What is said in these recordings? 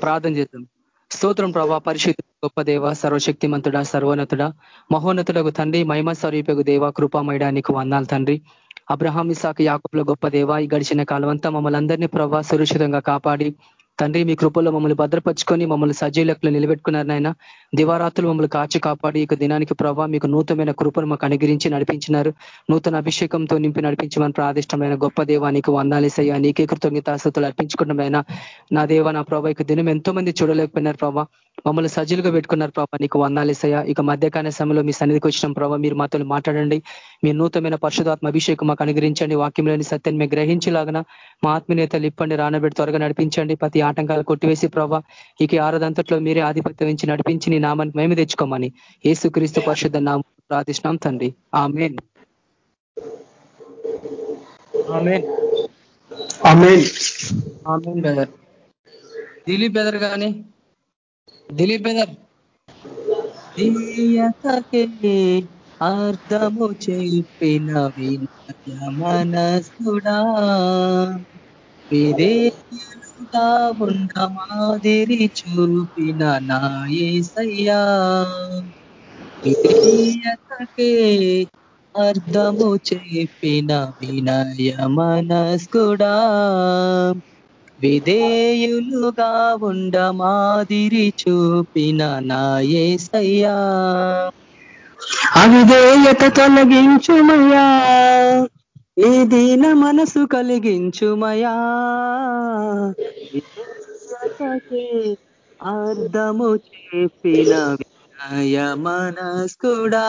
ప్రార్థన చేద్దాం. స్తోత్రం ప్రభా పరిశుద్ధ గొప్ప దేవ సర్వశక్తిమంతుడా సర్వోన్నతుడ మహోన్నతుడకు తండ్రి మహిమ స్వరూపకు దేవ కృపామయడానికి వందాలు తండ్రి. అబ్రహాం ఇసాక్ యాకపుల గొప్ప దేవ ఈ గడిచిన కాలం అంతా మమ్మల్ని అందరినీ ప్రభా సురక్షితంగా కాపాడి తండ్రి మీ కృపల్లో మమ్మల్ని భద్రపరుచుకొని మమ్మల్ని సజీలకులు నిలబెట్టుకున్నారు నాయన. దివారాత్రులు మమ్మల్ని కాచి కాపాడి ఇక దినానికి ప్రభావ మీకు నూతనమైన కృపను మాకు అనుగ్రహించి నడిపించినారు. నూతన అభిషేకంతో నింపి నడిపించమని ప్రాదిష్టమైన గొప్ప దేవానికి వందాలేసయ్యా నీకే కృతజ్ఞతాస్తుతులు అర్పించుకున్నమైనా నా దేవ నా ప్రభా ఇక దినం ఎంతో మంది చూడలేకపోయినారు ప్రభా. మమ్మల్ని సజ్జలుగా పెట్టుకున్నారు ప్రభా నీకు వందాలేసయ్యా ఇక మధ్యకాల సమయంలో మీ సన్నిధికి వచ్చిన ప్రభావ మీరు మాతో మాట్లాడండి. మీ నూతనమైన పరిశుధాత్మ అభిషేకం మాకు అనుగ్రహించండి. వాక్యంలోని సత్యాన్ని మేము గ్రహించలాగన మా ఆత్మీయతలు ఇప్పండి రానబెట్టి త్వరగా నడిపించండి. ప్రతి ఆటంకాలు కొట్టివేసి ప్రభా ఇక ఆరదంతట్లో మీరే ఆధిపత్యం ఇచ్చి నడిపించి నీ నామాన్ని మేము తెచ్చుకోమని ఏసుక్రీస్తు పరిశుద్ధ నామం ప్రార్థిష్టాం తండ్రి. ఆమెన్. బెదర్ దిలీప్ బెదర్ కానీ దిలీప్ బెదర్ అర్థము చెప్పిన వినయ మనసుడా విధేయులుగా ఉన్న మాదిరి చూపిన నాయసయ్యా. విధేయతకే అర్థము చెప్పిన వినయ మనస్కుడా విధేయులుగా ఉండ మాదిరి చూపిన నాయసయ్యా. అవిధేయత తొలగించుమయ్యా. నీ దీన మనసు కలిగించుమయా? అర్థము చెప్పిన వినయ మనస్కుడా?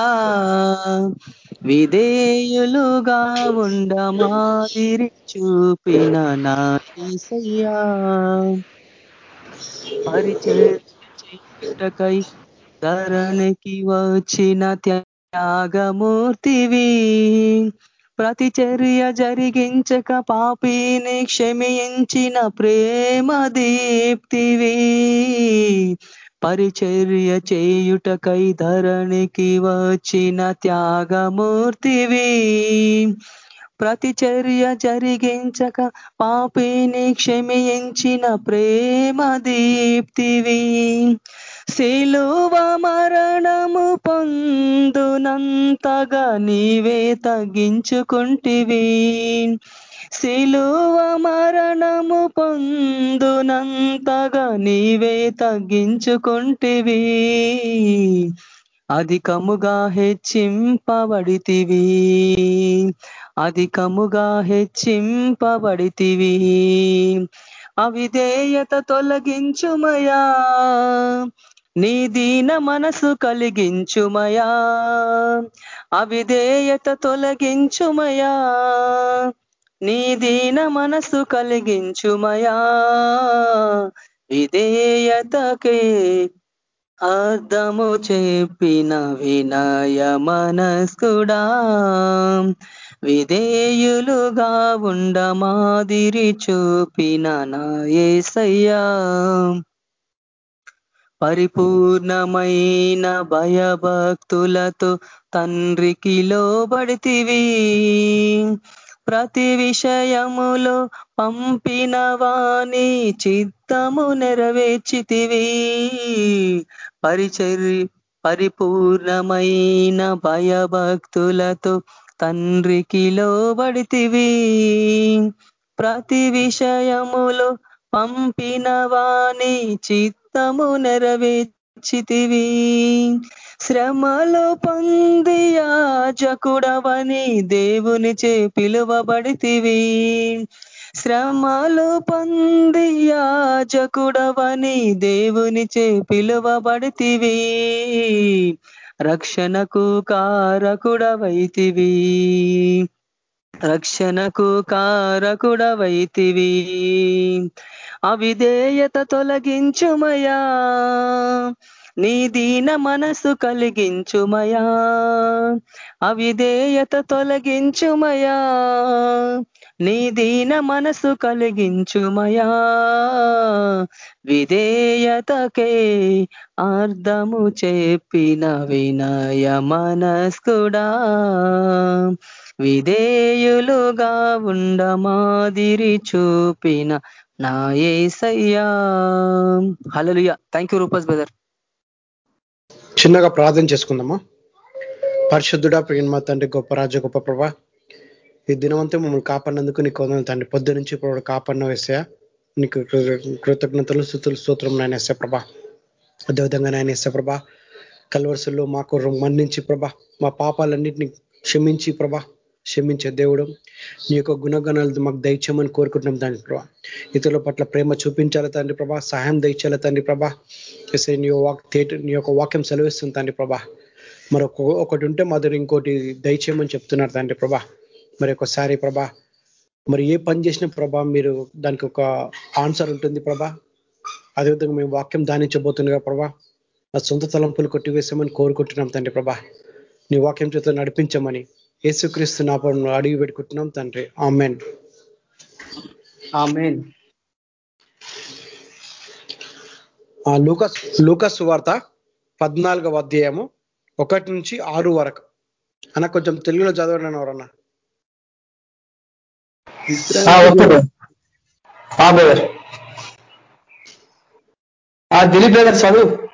విధేయులుగా ఉండ మాదిరి చూపిన నాసయ్యా పరిచయకై ధరణకి వచ్చిన త్యాగమూర్తివి. ప్రతిచర్య జరిగించక పాపిని క్షమించిన ప్రేమ దీప్తివి. పరిచర్య చేయుటకై ధరణికి వచ్చిన త్యాగమూర్తివి. ప్రతిచర్య జరిగించక పాపిని క్షమించిన ప్రేమ దీప్తివి. శిలువ మరణము పొందునంతగా నీవే తగ్గించుకుంటివి. శిలువ మరణము పొందునంతగా నీవే తగ్గించుకుంటివి. అధికముగా హెచ్చింపబడితివి. అధికముగా హెచ్చింపబడితివి. అవిధేయత తొలగించుమయా. నీ దీన మనసు కలిగించుమయా అవిధేయత తొలగించుమయా నీ దీన మనసు కలిగించుమయా విధేయతకే అర్థము చెప్పిన వినయ మనస్కుడా విధేయులుగా ఉండ మాదిరి చూపిన నాయసయ్యా పరిపూర్ణమైన భయభక్తులతో తండ్రికి లోబడితివి. ప్రతి విషయములో పంపిన వాణి చిత్తము నెరవేర్చితివి. పరిచరి పరిపూర్ణమైన భయభక్తులతో తండ్రికి లోబడితివి. ప్రతి విషయములో పంపిన వాణి చిత్తము నెరవేర్చితివి. శ్రమలు పొంది యాజకుడవని దేవుని చే పిలువబడితివి. శ్రమలు పొంది యాజకుడవని దేవుని చే పిలువబడితివి. రక్షణకు కారకుడవైతివి. రక్షణకు కారకుడవైతివి. అవిధేయత తొలగించుమయా. నీ దీన మనసు కలిగించుమయా. అవిధేయత తొలగించుమయా. నీ దీన మనసు కలిగించుమయా. విధేయతకే అర్థము చెప్పిన వినయ మనస్కుడా. విధేయులుగా ఉండ మాదిరి చూపిన నా ఏసయ్యా. Hallelujah thank you Rufus brother చిన్నగా ప్రార్థన చేసుకుందామా? పరిశుద్ధుడా ప్రియన్మ తండ్రి గొప్ప రాజ గొప్ప ప్రభా ఈ దినవంతా మమ్మల్ని కాపాడినందుకు నీకు వందలు తండ్రి. పొద్దు నుంచి ఇప్పుడు కాపాడిన వేసా నీకు కృతజ్ఞతలు స్థుతులు స్తోత్రం నాయన వేసా ప్రభా. అదేవిధంగా నాయన వేసా ప్రభా కలవరుసల్లో మాకు మన్నించి ప్రభా మా పాపాలన్నింటినీ క్షమించి ప్రభా క్షమించే దేవుడు. నీ యొక్క గుణగణాలు మాకు దయచేయమని కోరుకుంటున్నాం తండ్రి ప్రభా. ఇతరుల పట్ల ప్రేమ చూపించాలి తండ్రి ప్రభా. సహాయం దయచేయాలి తండ్రి ప్రభా. ఎస్ఐ నీ వాక్ థియేటర్ నీ యొక్క వాక్యం సెలవిస్తుంది తండ్రి ప్రభా. మరొక ఒకటి ఉంటే మాదిరి ఇంకోటి దయచేయమని చెప్తున్నారు తండ్రి ప్రభా. మరి ఒకసారి ప్రభా మరి ఏ పని చేసిన ప్రభా మీరు దానికి ఒక ఆన్సర్ ఉంటుంది ప్రభా. అదేవిధంగా మేము వాక్యం దానించబోతుండగా ప్రభా నా సొంత తలంపులు కొట్టివేసామని కోరుకుంటున్నాం తండ్రి ప్రభా. నీ వాక్యం చేత నడిపించమని యేసుక్రీస్తు నాపం అడిగి పెట్టుకుంటున్నాం తండ్రి. ఆమెన్. ఆమెన్. లూకస్ లూకస్ వార్త పద్నాలుగవ అధ్యాయము ఒకటి నుంచి ఆరు వరకు. అన్న కొంచెం తెలుగులో చదవండి ఎవరన్నా. దిలీప్ బ్రదర్ చదువు.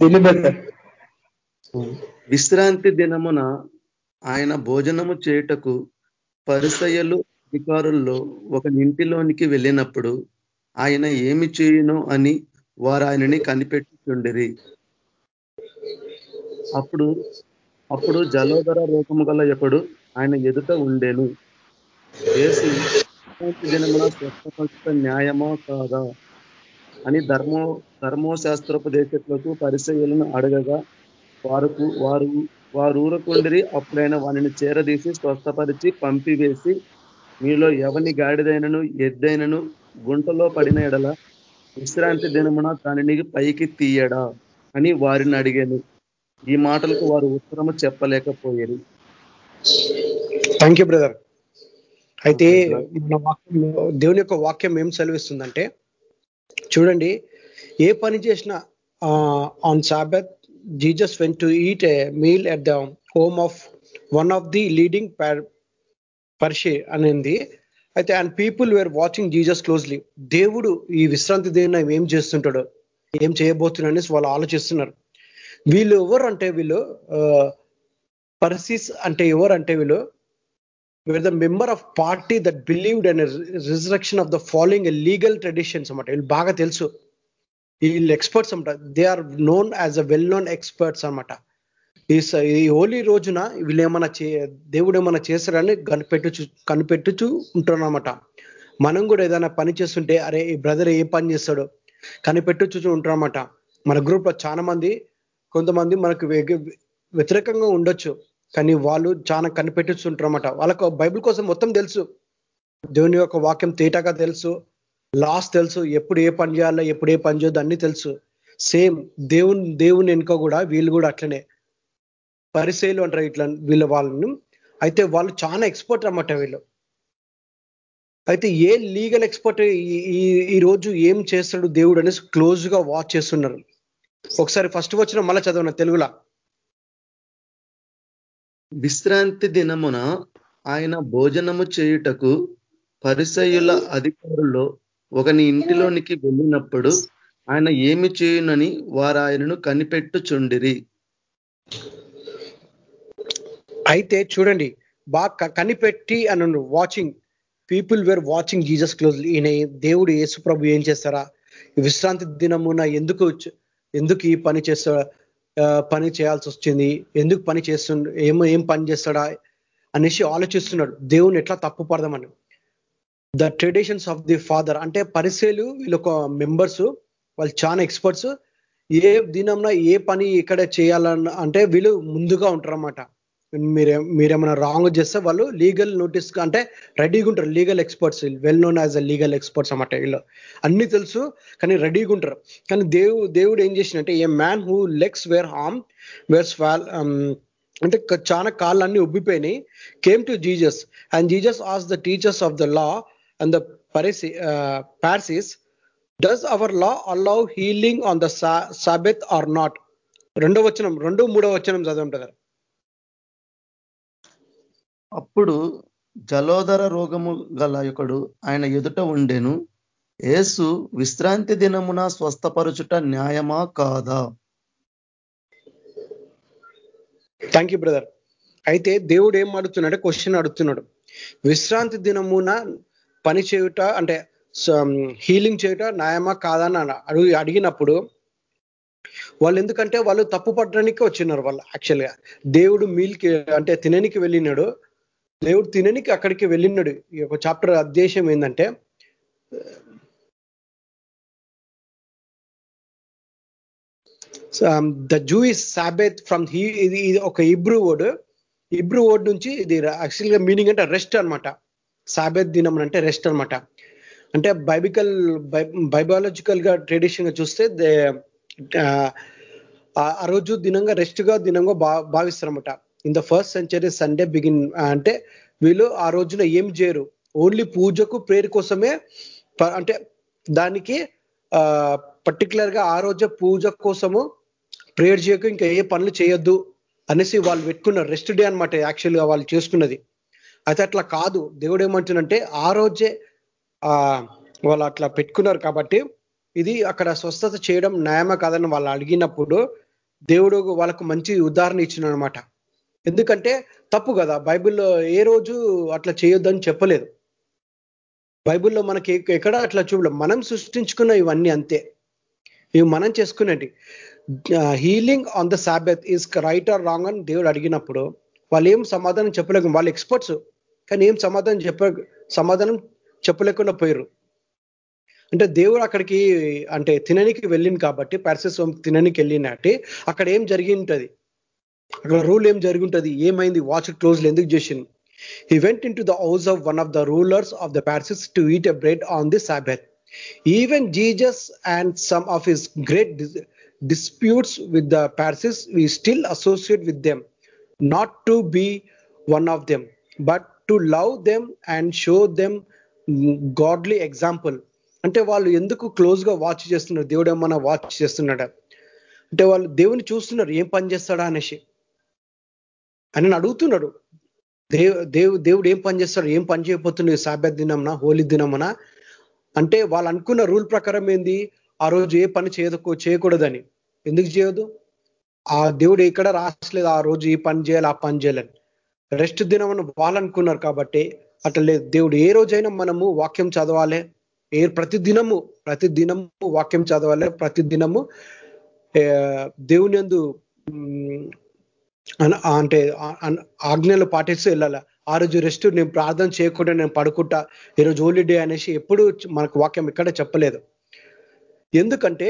దిలీప్ బ్రదర్. విశ్రాంతి దినమున ఆయన భోజనము చేయుటకు పరిసయలు అధికారుల్లో ఒక ఇంటిలోనికి వెళ్ళినప్పుడు ఆయన ఏమి చేయును అని వారు ఆయనని కనిపెట్టుచుండిరి. అప్పుడు అప్పుడు జలోదర రూపము గల ఎప్పుడు ఆయన ఎదుట ఉండేను. వేసి దినమున స్వస్థపరిత న్యాయమో కాదా అని ధర్మో ధర్మోశాస్త్రోపదేశకులకు పరిచయలను అడగగా వారుకు వారు వారు ఊరకుండిరి అప్పుడైనా వానిని చేరదీసి స్వస్థపరిచి పంపివేసి మీలో ఎవని గాడిదైనను ఎద్దైనను గుంటలో పడిన ఎడల విశ్రాంతి దినమున దానిని పైకి తీయడా అని వారిని అడిగాను. ఈ మాటలకు వారు ఉత్తరము చెప్పలేకపోయారు. థ్యాంక్ యూ బ్రదర్ అయితే మన వాక్యం దేవుని యొక్క వాక్యం ఏం సెలవిస్తుందంటే చూడండి ఏ పని చేసినా on Sabbath Jesus went to eat a meal at the home of one of the leading Pharisee అనేది అయితే and people were watching Jesus closely దేవుడు ఈ విశ్రాంతి దేవుని ఏం చేస్తుంటాడు ఏం చేయబోతున్నాడు వాళ్ళు ఆలోచిస్తున్నారు. వీళ్ళు ఎవరు అంటే వీళ్ళు పర్సీస్ అంటే ఎవరు అంటే వీళ్ళు were the member of party that believed and resurrection of the following legal traditions అనమాట వీళ్ళు బాగా తెలుసు. వీళ్ళు ఎక్స్పర్ట్స్ అనమాట they are known as a well known experts అనమాట ఈ ఈ హోలీ రోజున వీళ్ళు ఏమైనా చే దేవుడు ఏమైనా చేస్తారని కనిపెట్టుచు కనిపెట్టుచు ఉంటున్నమాట మనం కూడా ఏదైనా పని చేస్తుంటే అరే ఈ బ్రదర్ ఏ పని చేస్తాడు కనిపెట్టుచు ఉంటారనమాట మన గ్రూప్లో చాలా మంది కొంతమంది మనకు వ్యతిరేకంగా ఉండొచ్చు. కానీ వాళ్ళు చాలా కనిపెట్టుతుంటారన్నమాట వాళ్ళకు బైబిల్ కోసం మొత్తం తెలుసు. దేవుని యొక్క వాక్యం తేటగా తెలుసు. లాస్ తెలుసు ఎప్పుడు ఏ పని చేయాలో ఎప్పుడు ఏ పని చేయొద్దు అన్ని తెలుసు. సేమ్ దేవుని దేవుని వెనుక కూడా వీళ్ళు కూడా అట్లనే. పరిశైలు అంటారు ఇట్లా వీళ్ళ వాళ్ళని. అయితే వాళ్ళు చాలా ఎక్స్పర్ట్ అన్నమాట వీళ్ళు. అయితే ఏ లీగల్ ఎక్స్పర్ట్ ఈ ఈ రోజు ఏం చేస్తాడు దేవుడు అనేసి క్లోజ్గా వాచ్ చేస్తున్నారు. ఒకసారి ఫస్ట్ వచ్చిన మళ్ళీ చదవన తెలుగులా? విశ్రాంతి దినమున ఆయన భోజనము చేయుటకు పరిసయుల అధికారుల్లో ఒకని ఇంటిలోనికి వెళ్ళినప్పుడు ఆయన ఏమి చేయునని వారు ఆయనను కనిపెట్టుచుండిరి. అయితే చూడండి బాగా కనిపెట్టి అను watching people were watching Jesus close ఈయన దేవుడు యేసు ప్రభు ఏం చేస్తారా? విశ్రాంతి దినమున ఎందుకు ఎందుకు ఈ పని చేస్తా పని చేయాల్సి వచ్చింది? ఎందుకు పని చేస్తుండ? ఏమో ఏం పని చేస్తాడా? అనేసి ఆలోచిస్తున్నాడు. దేవుని ఎట్లా తప్పు పడదామని the traditions of the father అంటే పరిశీలు వీళ్ళొక మెంబర్స్ వాళ్ళు చాలా ఎక్స్పర్ట్స్ ఏ దినంలో ఏ పని ఇక్కడ చేయాలన్న అంటే వీళ్ళు ముందుగా ఉంటారన్నమాట. మీరే మీరేమైనా రాంగ్ చేస్తే వాళ్ళు లీగల్ నోటీస్ అంటే రెడీగా ఉంటారు. Legal experts well known as a legal experts అన్నమాట వీళ్ళు. అన్ని తెలుసు కానీ రెడీగా ఉంటారు. కానీ దేవు దేవుడు ఏం చేసినంటే a man who legs were harm were swollen అంటే చాలా కాళ్ళు అన్ని ఉబ్బిపోయినాయి came to Jesus and Jesus as the teachers of the law and the Pharisee Pharisees does our law allow healing on the Sabbath or not రెండో వచనం రెండు మూడో వచనం చదవంటారు అప్పుడు జలోదర రోగము గల ఒకడు ఆయన ఎదుట ఉండెను. ఏసు విశ్రాంతి దినమున స్వస్థపరుచుట న్యాయమా కాదా? థ్యాంక్ యూ బ్రదర్ అయితే దేవుడు ఏం అడుగుతున్నాడు? క్వశ్చన్ అడుగుతున్నాడు. విశ్రాంతి దినమున పని చేయుట అంటే హీలింగ్ చేయుట న్యాయమా కాదని అడుగు అడిగినప్పుడు వాళ్ళు ఎందుకంటే వాళ్ళు తప్పు పడడానికి వచ్చినారు వాళ్ళు యాక్చువల్గా దేవుడు మీల్కి అంటే తిననికి వెళ్ళినాడు. దేవుడు తిననికి అక్కడికి వెళ్ళినాడు. ఈ యొక్క చాప్టర్ ఉద్దేశం ఏంటంటే the Jews is Sabbath from he ఇది ఇది ఒక ఇబ్రూ వర్డ్ ఇబ్రూ వర్డ్ నుంచి ఇది యాక్చువల్గా మీనింగ్ అంటే రెస్ట్ అనమాట సాబెత్ దినం అంటే రెస్ట్ అనమాట అంటే బైబికల్ బైబాలజికల్గా ట్రెడిషన్గా చూస్తే ఆ రోజు దినంగా రెస్ట్గా దినంగా భావిస్తారనమాట in the first century Sunday begin అంటే వీళ్ళు ఆ రోజున ఏం చేయరు. ఓన్లీ పూజకు ప్రేర్ కోసమే అంటే దానికి పర్టికులర్గా ఆ రోజే పూజ కోసము ప్రేయర్ చేయక ఇంకా ఏ పనులు చేయొద్దు అనేసి వాళ్ళు పెట్టుకున్నారు రెస్ట్ డే అనమాట యాక్చువల్గా వాళ్ళు చేసుకున్నది. అయితే అట్లా కాదు. దేవుడు ఏమంటున్నంటే ఆ రోజే వాళ్ళు అట్లా పెట్టుకున్నారు కాబట్టి ఇది అక్కడ స్వస్థత చేయడం న్యాయమా కాదని వాళ్ళు అడిగినప్పుడు దేవుడు వాళ్ళకు మంచి ఉదాహరణ ఇచ్చిన అనమాట ఎందుకంటే తప్పు కదా. బైబిల్లో ఏ రోజు అట్లా చేయొద్దని చెప్పలేదు. బైబిల్లో మనకి ఎక్కడ అట్లా చూడలేదు మనం సృష్టించుకున్న ఇవన్నీ అంతే. ఇవి మనం చేసుకునేటి healing on the Sabbath is right or wrong అని దేవుడు అడిగినప్పుడు వాళ్ళు ఏం సమాధానం చెప్పలేక వాళ్ళు ఎక్స్పర్ట్స్. కానీ ఏం సమాధానం చెప్ప సమాధానం చెప్పలేకుండా పోయారు అంటే దేవుడు అక్కడికి అంటే తిననికి వెళ్ళింది కాబట్టి పారిసెస్ తిననికి వెళ్ళినట్టు అక్కడ ఏం జరిగి ఉంటుంది అక్కడ రూల్ ఏం జరిగి ఉంటుంది ఏమైంది? వాచ్ క్లోజ్ ఎందుకు చేసింది he went in to the house of one of the rulers of the Pharisees to eat a bread on the Sabbath even Jesus and some of his great disputes with the Parsis, we still associate with them, not to be one of them, but to love them and show them godly example అంటే వాళ్ళు ఎందుకు క్లోజ్గా watch చేస్తున్నారు? దేవుడు ఏమన్నా watch చేస్తున్నాడా? అంటే వాళ్ళు దేవుని చూస్తున్నారు ఏం పని చేస్తాడా అనేసి. అని అడుగుతున్నాడు. దేవు దేవు దేవుడు ఏం పని చేస్తాడు ఏం పని చేయబోతున్నాడు సాబ్యా దినంనా హోలీ దినమునా? అంటే వాళ్ళు అనుకున్న రూల్ ప్రకారం ఏంది? ఆ రోజు ఏ పని చేయదు చేయకూడదని. ఎందుకు చేయదు ఆ దేవుడు ఎక్కడ రాసలేదు ఆ రోజు ఈ పని చేయాలి ఆ పని చేయాలని. రెస్ట్ దినం వాళ్ళనుకున్నారు అనుకున్నారు కాబట్టి అట్లా లేదు. దేవుడు ఏ రోజైనా మనము వాక్యం చదవాలి. ఏ ప్రతి దినము ప్రతి దినము వాక్యం చదవాలి. ప్రతి దినము దేవుని ఎందు అంటే ఆజ్ఞలు పాటిస్తూ వెళ్ళాలి? ఆ రోజు రెస్ట్ నేను ప్రార్థన చేయకుండా నేను పడుకుంటా. ఈరోజు హోలిడే అనేసి ఎప్పుడు మనకు వాక్యం ఎక్కడ చెప్పలేదు. ఎందుకంటే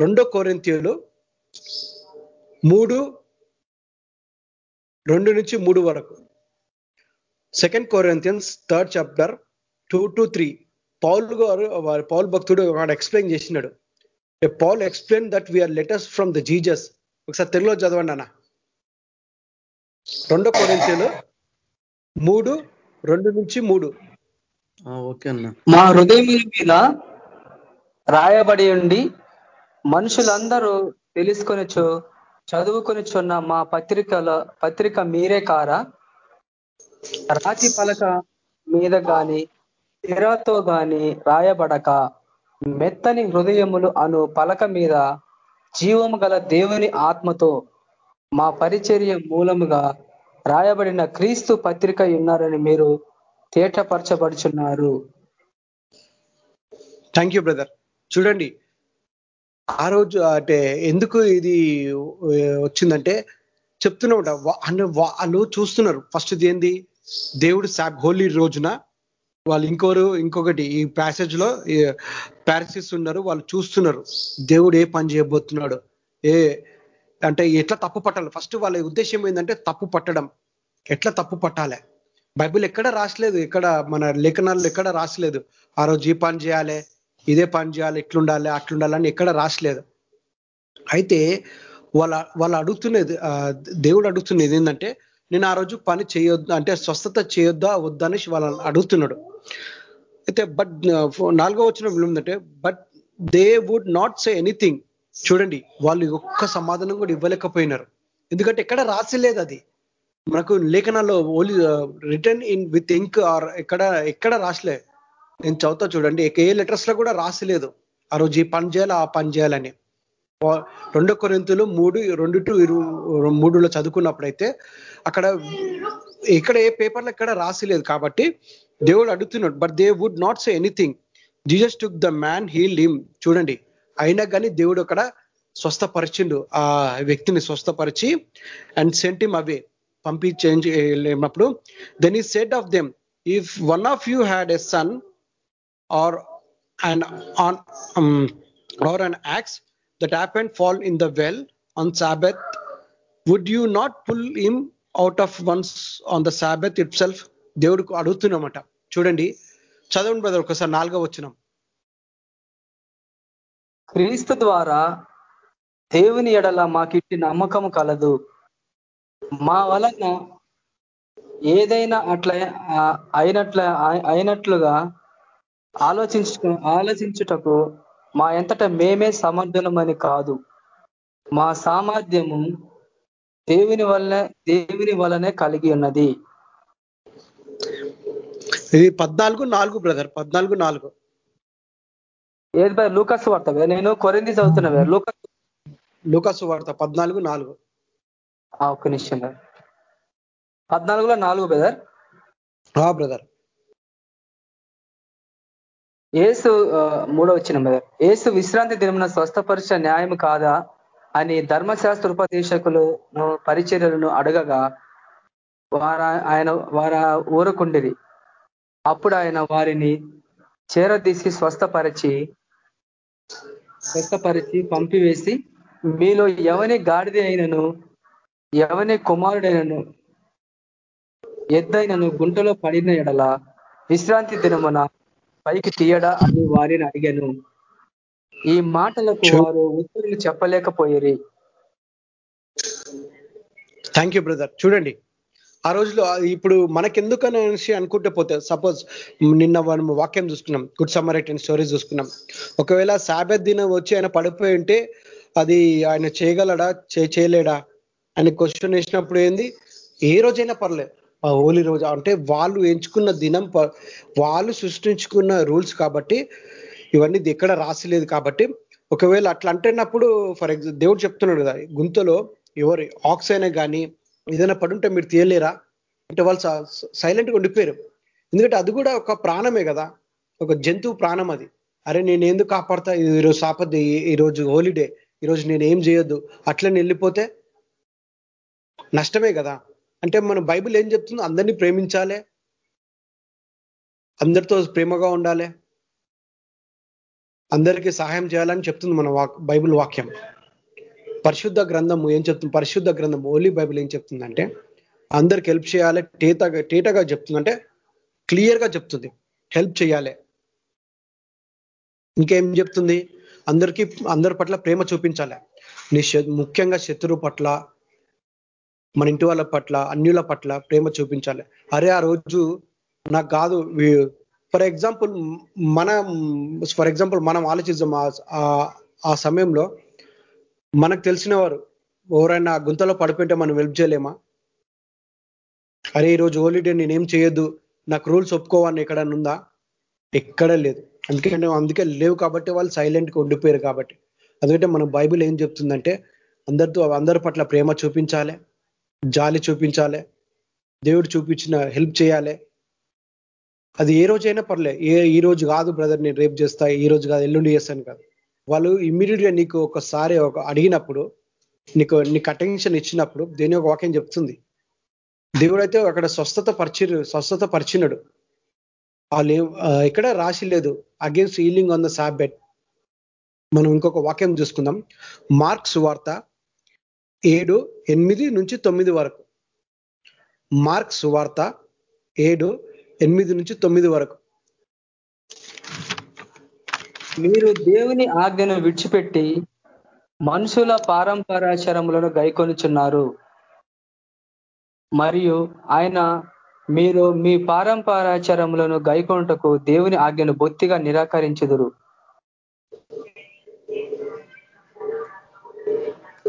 రెండో కోరింతీయులు మూడు రెండు నుంచి మూడు వరకు. Second Corinthians third chapter two to three Paul గారు పౌల్ భక్తుడు వాడు ఎక్స్ప్లెయిన్ చేసినాడు. Paul explain that we are letters from the Jesus ఒకసారి తెలుగులో చదవండి అన్న రెండో కోరింతీయులు మూడు రెండు నుంచి మూడు. ఓకే అన్న. మా హృదయముల మీద రాయబడి ఉండి మనుషులందరూ చదువుకుని చున్న మా పత్రికల పత్రిక మీరే కారా? రాతి పలక మీద గాని తెరతో గాని రాయబడక. మెత్తని హృదయములు అను పలక మీద జీవము గల దేవుని ఆత్మతో మా పరిచర్య మూలముగా రాయబడిన క్రీస్తు పత్రిక ఉన్నారని మీరు తేటపరచబడుచున్నారు. థ్యాంక్ యూ బ్రదర్ చూడండి ఆ రోజు అంటే ఎందుకు ఇది వచ్చిందంటే చెప్తున్నా అంటే వాళ్ళు చూస్తున్నారు. ఫస్ట్ ఏంది? దేవుడు శాబ్ హోలీ రోజున వాళ్ళు ఇంకోరు ఇంకొకటి ఈ ప్యాసేజ్లో ప్యారసిస్ ఉన్నారు వాళ్ళు చూస్తున్నారు. దేవుడు ఏ పని చేయబోతున్నాడు? ఏ అంటే ఎట్లా తప్పు పట్టాలి? ఫస్ట్ వాళ్ళ ఉద్దేశం ఏంటంటే తప్పు పట్టడం. ఎట్లా తప్పు పట్టాలి? బైబిల్ ఎక్కడ రాసలేదు? ఎక్కడ మన లేఖనాలు ఎక్కడ రాసలేదు? ఆ రోజు ఈ పని చేయాలి? ఇదే పని చేయాలి ఇట్లుండాలి అట్లుండాలని ఎక్కడ రాసలేదు. అయితే వాళ్ళ వాళ్ళు అడుగుతున్నది దేవుడు అడుగుతున్నది ఏంటంటే నేను ఆ రోజు పని చేయొద్దు అంటే స్వస్థత చేయొద్దా వద్దా అనేసి వాళ్ళని అడుగుతున్నాడు. అయితే బట్ నాలుగో వచ్చిన ఏంటంటే but they would not say anything. చూడండి వాళ్ళు ఒక్క సమాధానం కూడా ఇవ్వలేకపోయినారు. ఎందుకంటే ఎక్కడ రాసిలేదు అది. మనకు లేఖనాల్లో only written in with ink or ఎక్కడ ఎక్కడ రాసలే. నేను చదువుతా చూడండి. ఏ లెటర్స్లో కూడా రాసలేదు. ఆ రోజు ఈ పని చేయాలి ఆ పని చేయాలని రెండో కొరింతలు మూడు రెండు టు ఇరు మూడులో చదువుకున్నప్పుడైతే అక్కడ ఇక్కడ ఏ పేపర్లో ఇక్కడ రాసిలేదు కాబట్టి దేవుడు అడుగుతున్నాడు but they would not say anything Jesus took the man heal him చూడండి. అయినా కానీ దేవుడు అక్కడ స్వస్థపరిచిండు. ఆ వ్యక్తిని స్వస్థపరిచి and sent him away పంపించేప్పుడు then he said of them if one of you had a son or an on um, or an axe that happened fall in the well on Sabbath, would you not pull him out of once on the Sabbath itself? దేవుడికి అడుగుతున్నామట చూడండి చదవండి brother ఒకసారి నాలుగో వచ్చినాం క్రీస్తు ద్వారా దేవుని ఎడల మాకిట్టి నమ్మకం కలదు మా వలన ఏదైనా అట్లా ఆ, అయినట్ల అయి- అయినట్లుగా ఆలోచించు ఆలోచించుటకు మా ఎంతట మేమే సమర్థులమని కాదు. మా సామర్థ్యము దేవుని వల్ల దేవుని వలనే కలిగి ఉన్నది. ఇది పద్నాలుగు నాలుగు బ్రదర్. పద్నాలుగు నాలుగు. ఏది బై లూకస్ వార్త? నేను కొరింది చదువుతున్నా కదా, లూకస్ లూకాసు వార్త పద్నాలుగు నాలుగు. ఒక్క నిమిషం కదా. పద్నాలుగులో నాలుగు బ్రదర్. బ్రదర్. ఏసు మూడో వచ్చిన ఏసు విశ్రాంతి దినమున స్వస్థపరిచ న్యాయం కాదా అని ధర్మశాస్త్ర ఉపదేశకులను పరిచర్యలను అడగగా వార ఆయన వార ఊరకుండిరి. అప్పుడు ఆయన వారిని చేరదీసి స్వస్థపరిచి స్వస్థపరిచి పంపివేసి మీలో ఎవని గాడిద అయినను ఎవని కుమారుడైనను ఎద్దైనను గుంటలో పడిన ఎడల విశ్రాంతి దినమున పైకి తీయడా అని వారిని అడిగాను. ఈ మాటలకు వారు ఉత్తరులు చెప్పలేకపోయిరి. థ్యాంక్ యూ బ్రదర్ చూడండి ఆ రోజులో ఇప్పుడు మనకెందుకని అనేసి అనుకుంటే పోతే సపోజ్ నిన్న మనం వాక్యం చూసుకున్నాం గుడ్ సమ్మరైట్ స్టోరీస్ చూసుకున్నాం. ఒకవేళ సాబెత్ దినం వచ్చి ఆయన పడిపోయి ఉంటే అది ఆయన చేయగలడా చేయలేడా? అని క్వశ్చన్ వేసినప్పుడు ఏంది? ఏ రోజైనా పర్లేదు హోలీ రోజు అంటే వాళ్ళు ఎంచుకున్న దినం ప- వాళ్ళు సృష్టించుకున్న రూల్స్ కాబట్టి ఇవన్నీ ఎక్కడ రాసిలేదు కాబట్టి ఒకవేళ అట్లా అంటున్నప్పుడు ఫర్ ఎగ్జాంపుల్ దేవుడు చెప్తున్నాడు కదా గుంతలో ఎవరు ఆక్స్ అయినా కానీ ఏదైనా పడుంటే మీరు తీయలేరా? అంటే వాళ్ళు సైలెంట్గా ఉండిపోయారు. ఎందుకంటే అది కూడా ఒక ప్రాణమే కదా ఒక జంతువు ప్రాణం అది. అరే నేను ఎందుకు కాపాడతా? ఈరోజు సాపద్ది ఈరోజు హోలిడే ఈరోజు నేను ఏం చేయొద్దు? అట్లనే వెళ్ళిపోతే నష్టమే కదా. అంటే మన బైబిల్ ఏం చెప్తుందో అందరినీ ప్రేమించాలి. అందరితో ప్రేమగా ఉండాలి. అందరికీ సహాయం చేయాలని చెప్తుంది మన వాక్ బైబిల్ వాక్యం. పరిశుద్ధ గ్రంథము ఏం చెప్తుంది? పరిశుద్ధ గ్రంథం ఓలీ బైబిల్ ఏం చెప్తుందంటే అందరికి హెల్ప్ చేయాలి టేతగా టేటగా చెప్తుందంటే క్లియర్గా చెప్తుంది. హెల్ప్ చేయాలి. ఇంకేం చెప్తుంది? అందరికీ అందరి పట్ల ప్రేమ చూపించాలి. నీ ముఖ్యంగా శత్రువు పట్ల మన ఇంటి వాళ్ళ పట్ల అన్యుల పట్ల ప్రేమ చూపించాలి. అరే ఆ రోజు నాకు కాదు ఫర్ ఎగ్జాంపుల్ మనం ఫర్ ఎగ్జాంపుల్ మనం ఆలోచిద్దాం. ఆ- ఆ- సమయంలో మనకు తెలిసిన వారు ఎవరైనా గుంతలో పడిపోయింటే మనం హెల్ప్ చేయలేమా? అరే ఈరోజు హోలిడే నేనేం చేయొద్దు? నాకు రూల్స్ ఒప్పుకోవాలని ఎక్కడన్నా ఉందా? ఎక్కడ లేదు. అందుకే అందుకే లేవు కాబట్టి వాళ్ళు సైలెంట్గా ఉండిపోయారు కాబట్టి. అందుకంటే మన బైబిల్ ఏం చెప్తుందంటే అందరితో అందరి పట్ల ప్రేమ చూపించాలి. జాలి చూపించాలి దేవుడు చూపించిన హెల్ప్ చేయాలి. అది ఏ రోజైనా పర్లే ఏ ఈ రోజు కాదు బ్రదర్ నేను రేపు చేస్తా ఈ రోజు కాదు ఎల్లుండి చేస్తాను కాదు. వాళ్ళు ఇమ్మీడియట్గా నీకు ఒకసారి ఒక అడిగినప్పుడు నీకు నీకు అటెన్షన్ ఇచ్చినప్పుడు దేని ఒక వాక్యం చెప్తుంది. దేవుడు అయితే అక్కడ స్వస్థత పరిచి స్వస్థత పరిచినడు. వాళ్ళు ఇక్కడ రాసి లేదు. Against healing on the Sabbath మనం ఇంకొక వాక్యం చూసుకుందాం. మార్క్స్ వార్త ఏడు ఎనిమిది నుంచి తొమ్మిది వరకు. మార్క్స్ వార్త ఏడు ఎనిమిది నుంచి తొమ్మిది వరకు. మీరు దేవుని ఆజ్ఞను విడిచిపెట్టి మనుషుల పారంపరాచారములను గైకొనుచున్నారు. మరియు ఆయన మీరు మీ పారంపరాచారములను గైకొనుటకు దేవుని ఆజ్ఞను బొత్తిగా నిరాకరించుదురు.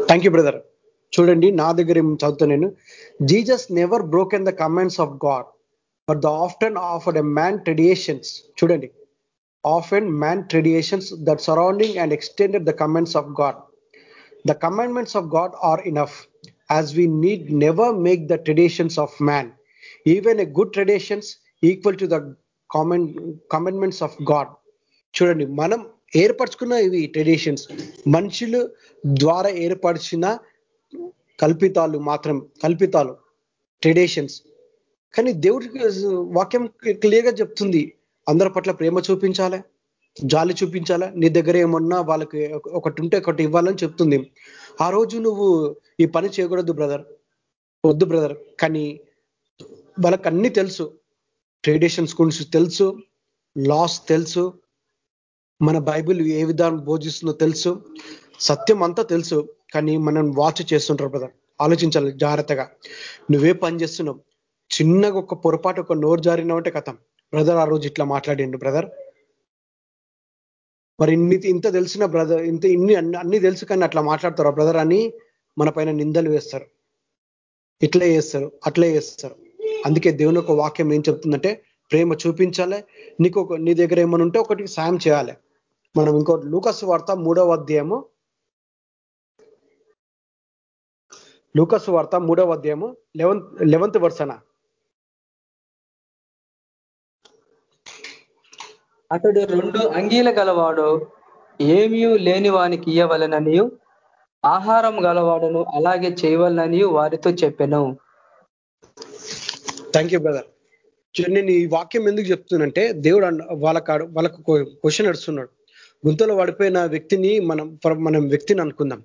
థ్యాంక్ యూ బ్రదర్ చూడండి నా దగ్గర ఏం చదువుతా నేను. Jesus never broken the commands of God but the often offer a man traditions చూడండి. Often man traditions that surrounding and extended the commands of God the commandments of God are enough as we need never make the traditions of man even a good traditions equal to the command commandments of God చూడండి మనం ఏర్పరచుకున్న ఇవి traditions మనుషులు ద్వారా ఏర్పరిచిన కల్పితాలు మాత్రం కల్పితాలు traditions కానీ దేవుడికి వాక్యం క్లియర్గా చెప్తుంది. అందరి పట్ల ప్రేమ చూపించాలి? జాలి చూపించాలా? నీ దగ్గర ఏమన్నా వాళ్ళకి ఒకటి ఉంటే ఒకటి ఇవ్వాలని చెప్తుంది. ఆ రోజు నువ్వు ఈ పని చేయకూడదు బ్రదర్ వద్దు బ్రదర్ కానీ వాళ్ళకి అన్ని తెలుసు. ట్రెడిషన్స్ గురించి తెలుసు. లాస్ తెలుసు. మన బైబిల్ ఏ విధానం బోధిస్తుందో తెలుసు. సత్యం అంతా తెలుసు. కానీ మనం వాచ్ చేస్తుంటారు బ్రదర్ ఆలోచించాలి జాగ్రత్తగా. నువ్వే పని చేస్తున్నావు. చిన్నగా ఒక పొరపాటు ఒక నోరు జారినావంటే కథం. బ్రదర్ ఆ రోజు ఇట్లా మాట్లాడిండు బ్రదర్ మరి ఇన్ని ఇంత తెలిసిన బ్రదర్ ఇంత ఇన్ని అన్ని తెలుసు కానీ అట్లా మాట్లాడతారు బ్రదర్ అని మన పైన నిందలు వేస్తారు. ఇట్లే చేస్తారు అట్లే చేస్తారు. అందుకే దేవుని ఒక వాక్యం ఏం చెప్తుందంటే ప్రేమ చూపించాలి నీకు నీ దగ్గర ఏమైనా ఉంటే ఒకటి సాయం చేయాలి. మనం ఇంకోటి లూకస్ వార్త మూడవ అధ్యాయము లూకస్ వార్త మూడవ అధ్యాయము లెవెన్త్ లెవెన్త్ వర్సనా. అతడు రెండు అంగీల గలవాడు ఏమీ లేని వానికి ఇయ్యవలననియు ఆహారం గలవాడును అలాగే చేయవలనని వారితో చెప్పాను. థ్యాంక్ యూ బ్రదర్ నేను ఈ వాక్యం ఎందుకు చెప్తున్నానంటే దేవుడు వాళ్ళకు వాళ్ళకు క్వశ్చన్ నడుస్తున్నాడు. గుంతలో పడిపోయిన వ్యక్తిని మనం మనం వ్యక్తిని అనుకుందాం.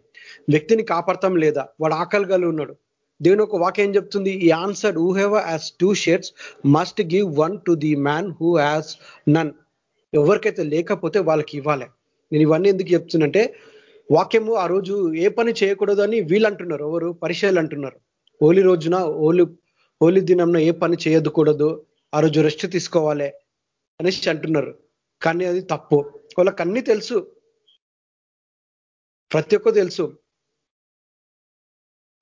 వ్యక్తిని కాపాడతాం లేదా? వాడు ఆకలి ఉన్నాడు. దేవుని ఒక వాక్యం ఏం చెప్తుంది? ఈ answer who have as two shares must give one to the man who has none ఎవరికైతే లేకపోతే వాళ్ళకి ఇవ్వాలి. నేను ఇవన్నీ ఎందుకు చెప్తున్నంటే వాక్యము ఆ రోజు ఏ పని చేయకూడదు అని వీళ్ళు అంటున్నారు ఎవరు? పరిచయాలు అంటున్నారు. హోలీ రోజున హోలీ హోలీ దినంలో ఏ పని చేయకూడదు? ఆ రోజు రెస్ట్ తీసుకోవాలి అనేసి అంటున్నారు. కానీ అది తప్పు. వాళ్ళకి అన్ని తెలుసు. ప్రతి ఒక్క తెలుసు.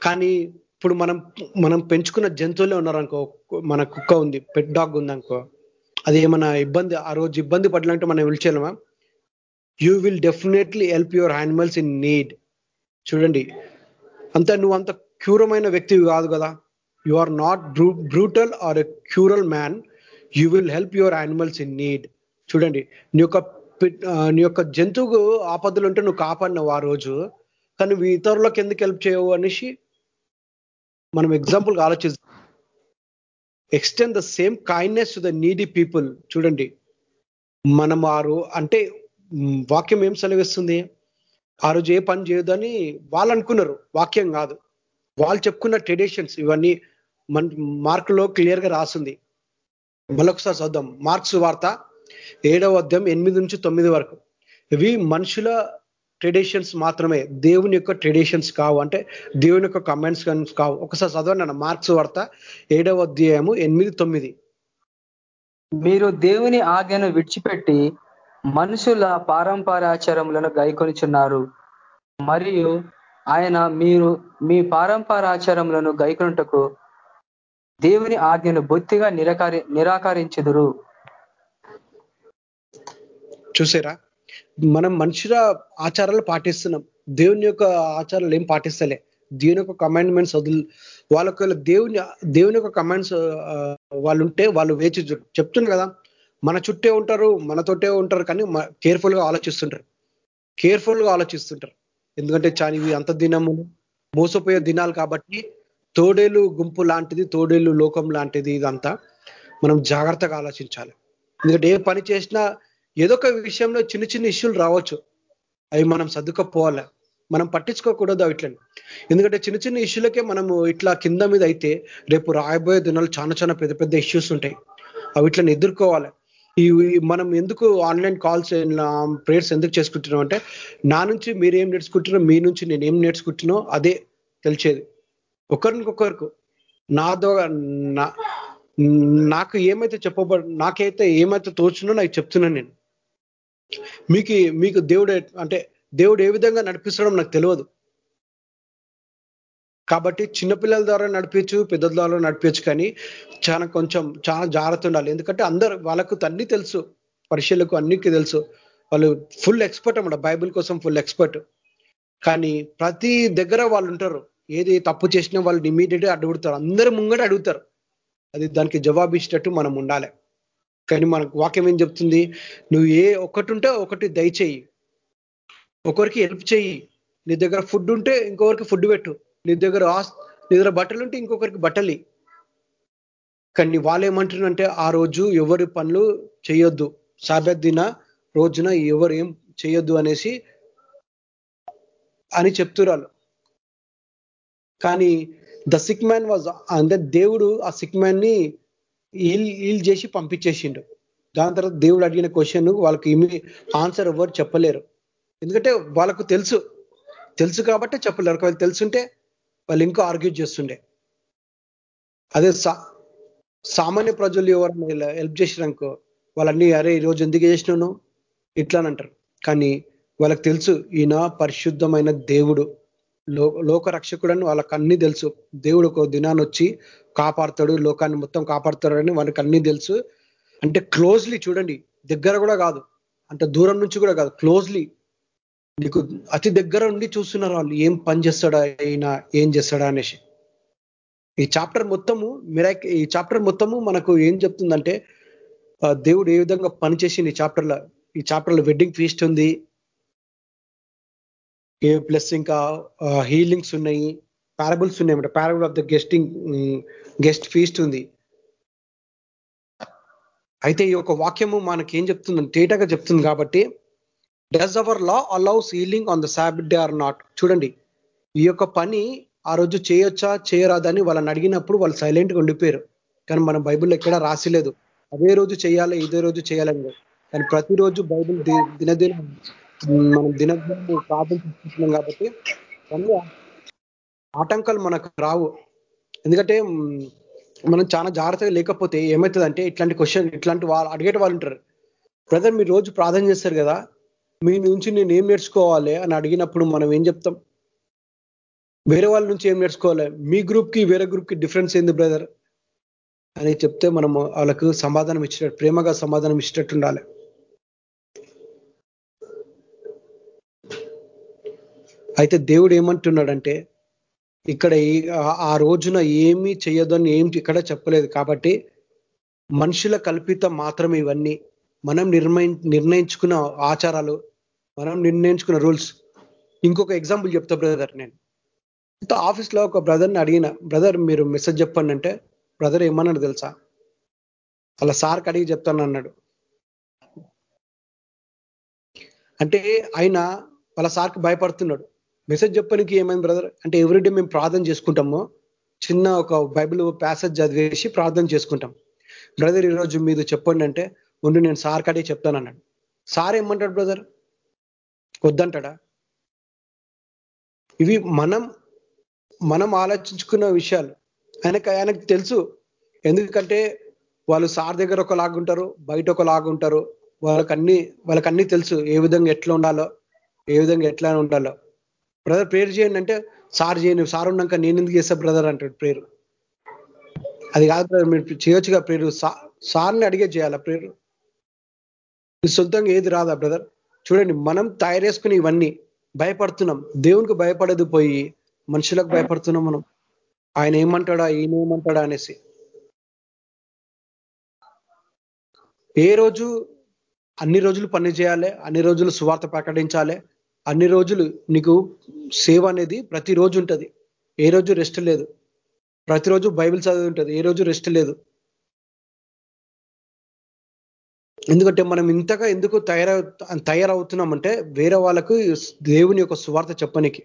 కానీ ఇప్పుడు మనం మనం పెంచుకున్న జంతువులే ఉన్నారనుకో మన కుక్క ఉంది పెట్ డాగ్ ఉందనుకో అది ఏమైనా ఇబ్బంది ఆ రోజు ఇబ్బంది పడాలంటే మనం విలిచేలమా you will definitely help your animals in need చూడండి. అంత నువ్వు అంత క్యూరమైన వ్యక్తివి కాదు కదా. You are not brutal or a cruel man you will help your animals in need చూడండి. నీ యొక్క నీ యొక్క జంతువు ఆపదలు ఉంటే నువ్వు కాపాడినావు ఆ రోజు. కానీ నువ్వు ఇతరులకు ఎందుకు హెల్ప్ చేయవు అనేసి మనం ఎగ్జాంపుల్గా ఆలోచిస్తాం extend the same kindness to the needy people చూడండి. మనం వారు అంటే వాక్యం ఏం సెలవిస్తుంది? ఆ రోజు ఏ పని చేయదని వాళ్ళు అనుకున్నారు. వాక్యం కాదు. వాళ్ళు చెప్పుకున్న ట్రెడిషన్స్ ఇవన్నీ మన మార్కులో క్లియర్గా రాసింది. మళ్ళొకసారి చదుదాం. మార్క్స్ వార్త ఏడవ అధ్యాయం ఎనిమిది నుంచి తొమ్మిది వరకు. ఇవి మనుషుల ట్రెడిషన్స్ మాత్రమే. దేవుని యొక్క ట్రెడిషన్స్ కావు. అంటే దేవుని యొక్క కమెంట్స్ కావు. ఒకసారి చదవండి మార్క్స్ వార్త ఏడవ అధ్యాయము ఎనిమిది తొమ్మిది. మీరు దేవుని ఆజ్ఞను విడిచిపెట్టి మనుషుల పారంపరాచారములను గైకొనిచున్నారు. మరియు ఆయన మీరు మీ పారంపరాచారములను గైకొనుటకు దేవుని ఆజ్ఞను బొత్తిగా నిరాకరి నిరాకరించుదురు. చూసారా? మనం మనుషుల ఆచారాలు పాటిస్తున్నాం. దేవుని యొక్క ఆచారాలు ఏం పాటిస్తలే. దేవుని యొక్క కమాండ్మెంట్స్ వదులు వాళ్ళకి దేవుని దేవుని యొక్క కమాండ్స్ వాళ్ళు ఉంటే వాళ్ళు వేచి చెప్తున్నారు కదా. మన చుట్టే ఉంటారు మనతోటే ఉంటారు కానీ కేర్ఫుల్గా ఆలోచిస్తుంటారు. కేర్ఫుల్గా ఆలోచిస్తుంటారు. ఎందుకంటే చాని అంత దినము మోసపోయే దినాలు కాబట్టి తోడేలు గుంపు లాంటిది తోడేలు లోకం లాంటిది ఇదంతా మనం జాగ్రత్తగా ఆలోచించాలి. ఎందుకంటే ఏ పని చేసినా ఏదో ఒక విషయంలో చిన్న చిన్న ఇష్యూలు రావచ్చు. అవి మనం సర్దుకపోవాలి? మనం పట్టించుకోకూడదు అవిట్లని ఎందుకంటే చిన్న చిన్న ఇష్యూలకే మనము ఇట్లా కింద మీద అయితే రేపు రాయబోయే దినాలు చాలా చాలా పెద్ద పెద్ద ఇష్యూస్ ఉంటాయి. అవి ఇట్లని ఎదుర్కోవాలి. ఈ మనం ఎందుకు ఆన్లైన్ కాల్స్ ప్రేయర్స్ ఎందుకు చేసుకుంటున్నాం అంటే నా నుంచి మీరు ఏం నేర్చుకుంటున్నారో మీ నుంచి నేను ఏం నేర్చుకుంటున్నానో అదే తెలిసేది ఒకరికొకరికి నా ద్వారా నాకు ఏమైతే చెప్పబ నాకైతే ఏమైతే తోచునో నాకు చెప్తున్నాను నేను. మీకు మీకు దేవుడు అంటే దేవుడు ఏ విధంగా నడిపిస్తాడో నాకు తెలియదు. కాబట్టి చిన్నపిల్లల ద్వారా నడిపించు పెద్దల ద్వారా నడిపించు కానీ చాలా కొంచెం చాలా జాగ్రత్త ఉండాలి. ఎందుకంటే అందరు వాళ్ళకు అన్ని తెలుసు. పరిశీలకు అన్నికి తెలుసు. వాళ్ళు ఫుల్ ఎక్స్పర్ట్ అన్నమాట. బైబిల్ కోసం ఫుల్ ఎక్స్పర్ట్. కానీ ప్రతి దగ్గర వాళ్ళు ఉంటారు. ఏది తప్పు చేసినా వాళ్ళు ఇమీడియట్గా అడుగుతారు అందరు ముంగట అడుగుతారు. అది దానికి జవాబు ఇచ్చేటట్టు మనం ఉండాలి. కానీ మనకు వాక్యం ఏం చెప్తుంది? నువ్వు ఏ ఒకటి ఉంటే ఒకటి దయచేయి ఒకరికి హెల్ప్ చేయి. నీ దగ్గర ఫుడ్ ఉంటే ఇంకొకరికి ఫుడ్ పెట్టు. నీ దగ్గర నీ దగ్గర బట్టలు ఉంటే ఇంకొకరికి బట్టలి కానీ వాళ్ళు ఏమంటున్నారంటే ఆ రోజు ఎవరి పనులు చేయొద్దు. సాబెత్ దిన రోజున ఎవరు ఏం చేయొద్దు అనేసి అని చెప్తున్నారు కానీ ద సిక్ మ్యాన్ వాజ్ అంటే దేవుడు ఆ సిక్ మ్యాన్ని ఈల్ ఈల్ చేసి పంపించేసిండు. దాని తర్వాత దేవుడు అడిగిన క్వశ్చన్ వాళ్ళకి ఆన్సర్ ఎవరు చెప్పలేరు. ఎందుకంటే వాళ్ళకు తెలుసు. తెలుసు కాబట్టి చెప్పలేరు. ఒకవేళ తెలుసుంటే వాళ్ళు ఇంకో ఆర్గ్యూ చేస్తుండే. అదే సామాన్య ప్రజలు ఎవరైనా హెల్ప్ చేసినాకో వాళ్ళన్నీ అరే ఈ రోజు ఎందుకు చేసినాను ఇట్లా అని అంటారు కానీ వాళ్ళకి తెలుసు ఈయన పరిశుద్ధమైన దేవుడు. లోక రక్షకుడని వాళ్ళకి అన్ని తెలుసు. దేవుడు ఒక దినాన్ని వచ్చి కాపాడుతాడు లోకాన్ని మొత్తం కాపాడతాడని వాళ్ళకి అన్ని తెలుసు. అంటే క్లోజ్లీ చూడండి దగ్గర కూడా కాదు అంటే దూరం నుంచి కూడా కాదు క్లోజ్లీ నీకు అతి దగ్గర ఉండి చూస్తున్నారు వాళ్ళు ఏం పని చేస్తాడా అయినా ఏం చేస్తాడా అనేసి. ఈ చాప్టర్ మొత్తము మిరాక్ ఈ చాప్టర్ మొత్తము మనకు ఏం చెప్తుందంటే దేవుడు ఏ విధంగా పనిచేసింది ఈ చాప్టర్లో ఈ చాప్టర్లో వెడ్డింగ్ ఫీస్ట్ ఉంది ప్లస్ ఇంకా హీలింగ్స్ ఉన్నాయి పారబుల్స్ ఉన్నాయి parable of the guesting guest feast ఉంది. అయితే ఈ యొక్క వాక్యము మనకి ఏం చెప్తుంది తేటగా చెప్తుంది కాబట్టి does our law allows healing on the Sabbath day or not చూడండి. ఈ యొక్క పని ఆ రోజు చేయొచ్చా చేయరాదని వాళ్ళని అడిగినప్పుడు వాళ్ళు సైలెంట్గా ఉండిపోయారు. కానీ మన బైబిల్లో ఎక్కడా రాసిలేదు అదే రోజు చేయాలి ఇదే రోజు చేయాలని కానీ ప్రతిరోజు బైబిల్ దినదిన మనం దినదినం ప్రార్థన చేస్తున్నాం కాబట్టి ఆటంకాలు మనకు రావు. ఎందుకంటే మనం చాలా జాగ్రత్తగా లేకపోతే ఏమవుతుందంటే ఇట్లాంటి క్వశ్చన్ ఇట్లాంటి వాళ్ళు అడిగేట వాళ్ళు ఉంటారు. బ్రదర్ మీరు రోజు ప్రార్థన చేస్తారు కదా మీ నుంచి నేను ఏం నేర్చుకోవాలి? అని అడిగినప్పుడు మనం ఏం చెప్తాం? వేరే వాళ్ళ నుంచి ఏం నేర్చుకోవాలి? మీ గ్రూప్కి వేరే గ్రూప్కి డిఫరెన్స్ ఏంది బ్రదర్? అని చెప్తే మనం వాళ్ళకు సమాధానం ఇచ్చినట్టు ప్రేమగా సమాధానం ఇచ్చినట్టు ఉండాలి. అయితే దేవుడు ఏమంటున్నాడంటే ఇక్కడ ఆ రోజున ఏమీ చేయొద్దని ఏం ఇక్కడ చెప్పలేదు కాబట్టి మనుషుల కల్పితం మాత్రమే ఇవన్నీ. మనం నిర్ణయి నిర్ణయించుకున్న ఆచారాలు మనం నిర్ణయించుకున్న రూల్స్. ఇంకొక ఎగ్జాంపుల్ చెప్తా బ్రదర్ నేను. ఆఫీస్లో ఒక బ్రదర్ని అడిగిన బ్రదర్ మీరు మెసేజ్ చెప్పండి అంటే బ్రదర్ ఏమన్నాడు తెలుసా? అలా సార్కి అడిగి చెప్తాను అన్నాడు. అంటే ఆయన వాళ్ళ సార్కి భయపడుతున్నాడు. మెసేజ్ చెప్పడానికి ఏమైంది బ్రదర్ అంటే ఎవ్రీడే మేము ప్రార్థన చేసుకుంటాము. చిన్న ఒక బైబిల్ ప్యాసేజ్ చదివేసి ప్రార్థన చేసుకుంటాం. బ్రదర్ ఈరోజు మీరు చెప్పండి అంటే ఉండి నేను సార్ కాడే చెప్తాను అన్నాడు. సార్ ఏమంటాడు బ్రదర్ వద్దంటాడా? ఇవి మనం మనం ఆలోచించుకున్న విషయాలు. ఆయనకు ఆయనకు తెలుసు. ఎందుకంటే వాళ్ళు సార్ దగ్గర ఒకలాగుంటారు బయట ఒకలాగుంటారు వాళ్ళకి వాళ్ళకన్నీ వాళ్ళకి అన్ని తెలుసు ఏ విధంగా ఎట్లా ఉండాలో ఏ విధంగా ఎట్లా ఉండాలో. బ్రదర్ ప్రేయర్ చేయండి అంటే సార్ చేయను సార్ ఉన్నాక నేను ఎందుకు చేస్తా బ్రదర్? అంటాడు ప్రేరు. అది కాదు బ్రదర్ మీరు చేయొచ్చుగా ప్రేరు. సార్ని అడిగే చేయాలా ప్రేరు? సొంతంగా ఏది రాదా బ్రదర్? చూడండి మనం తయారు చేసుకుని ఇవన్నీ భయపడుతున్నాం. దేవునికి భయపడదు పోయి మనుషులకు భయపడుతున్నాం మనం. ఆయన ఏమంటాడా ఈయన ఏమంటాడా అనేసి. ఏ రోజు అన్ని రోజులు పని చేయాలి అన్ని రోజులు సువార్త ప్రకటించాలి అన్ని రోజులు నీకు సేవ అనేది ప్రతిరోజు ఉంటుంది. ఏ రోజు రెస్ట్ లేదు. ప్రతిరోజు బైబిల్ చదివి ఉంటుంది. ఏ రోజు రెస్ట్ లేదు. ఎందుకంటే మనం ఇంతగా ఎందుకు తయారవు తయారవుతున్నామంటే వేరే వాళ్ళకు దేవుని యొక్క సువార్త చెప్పనికి.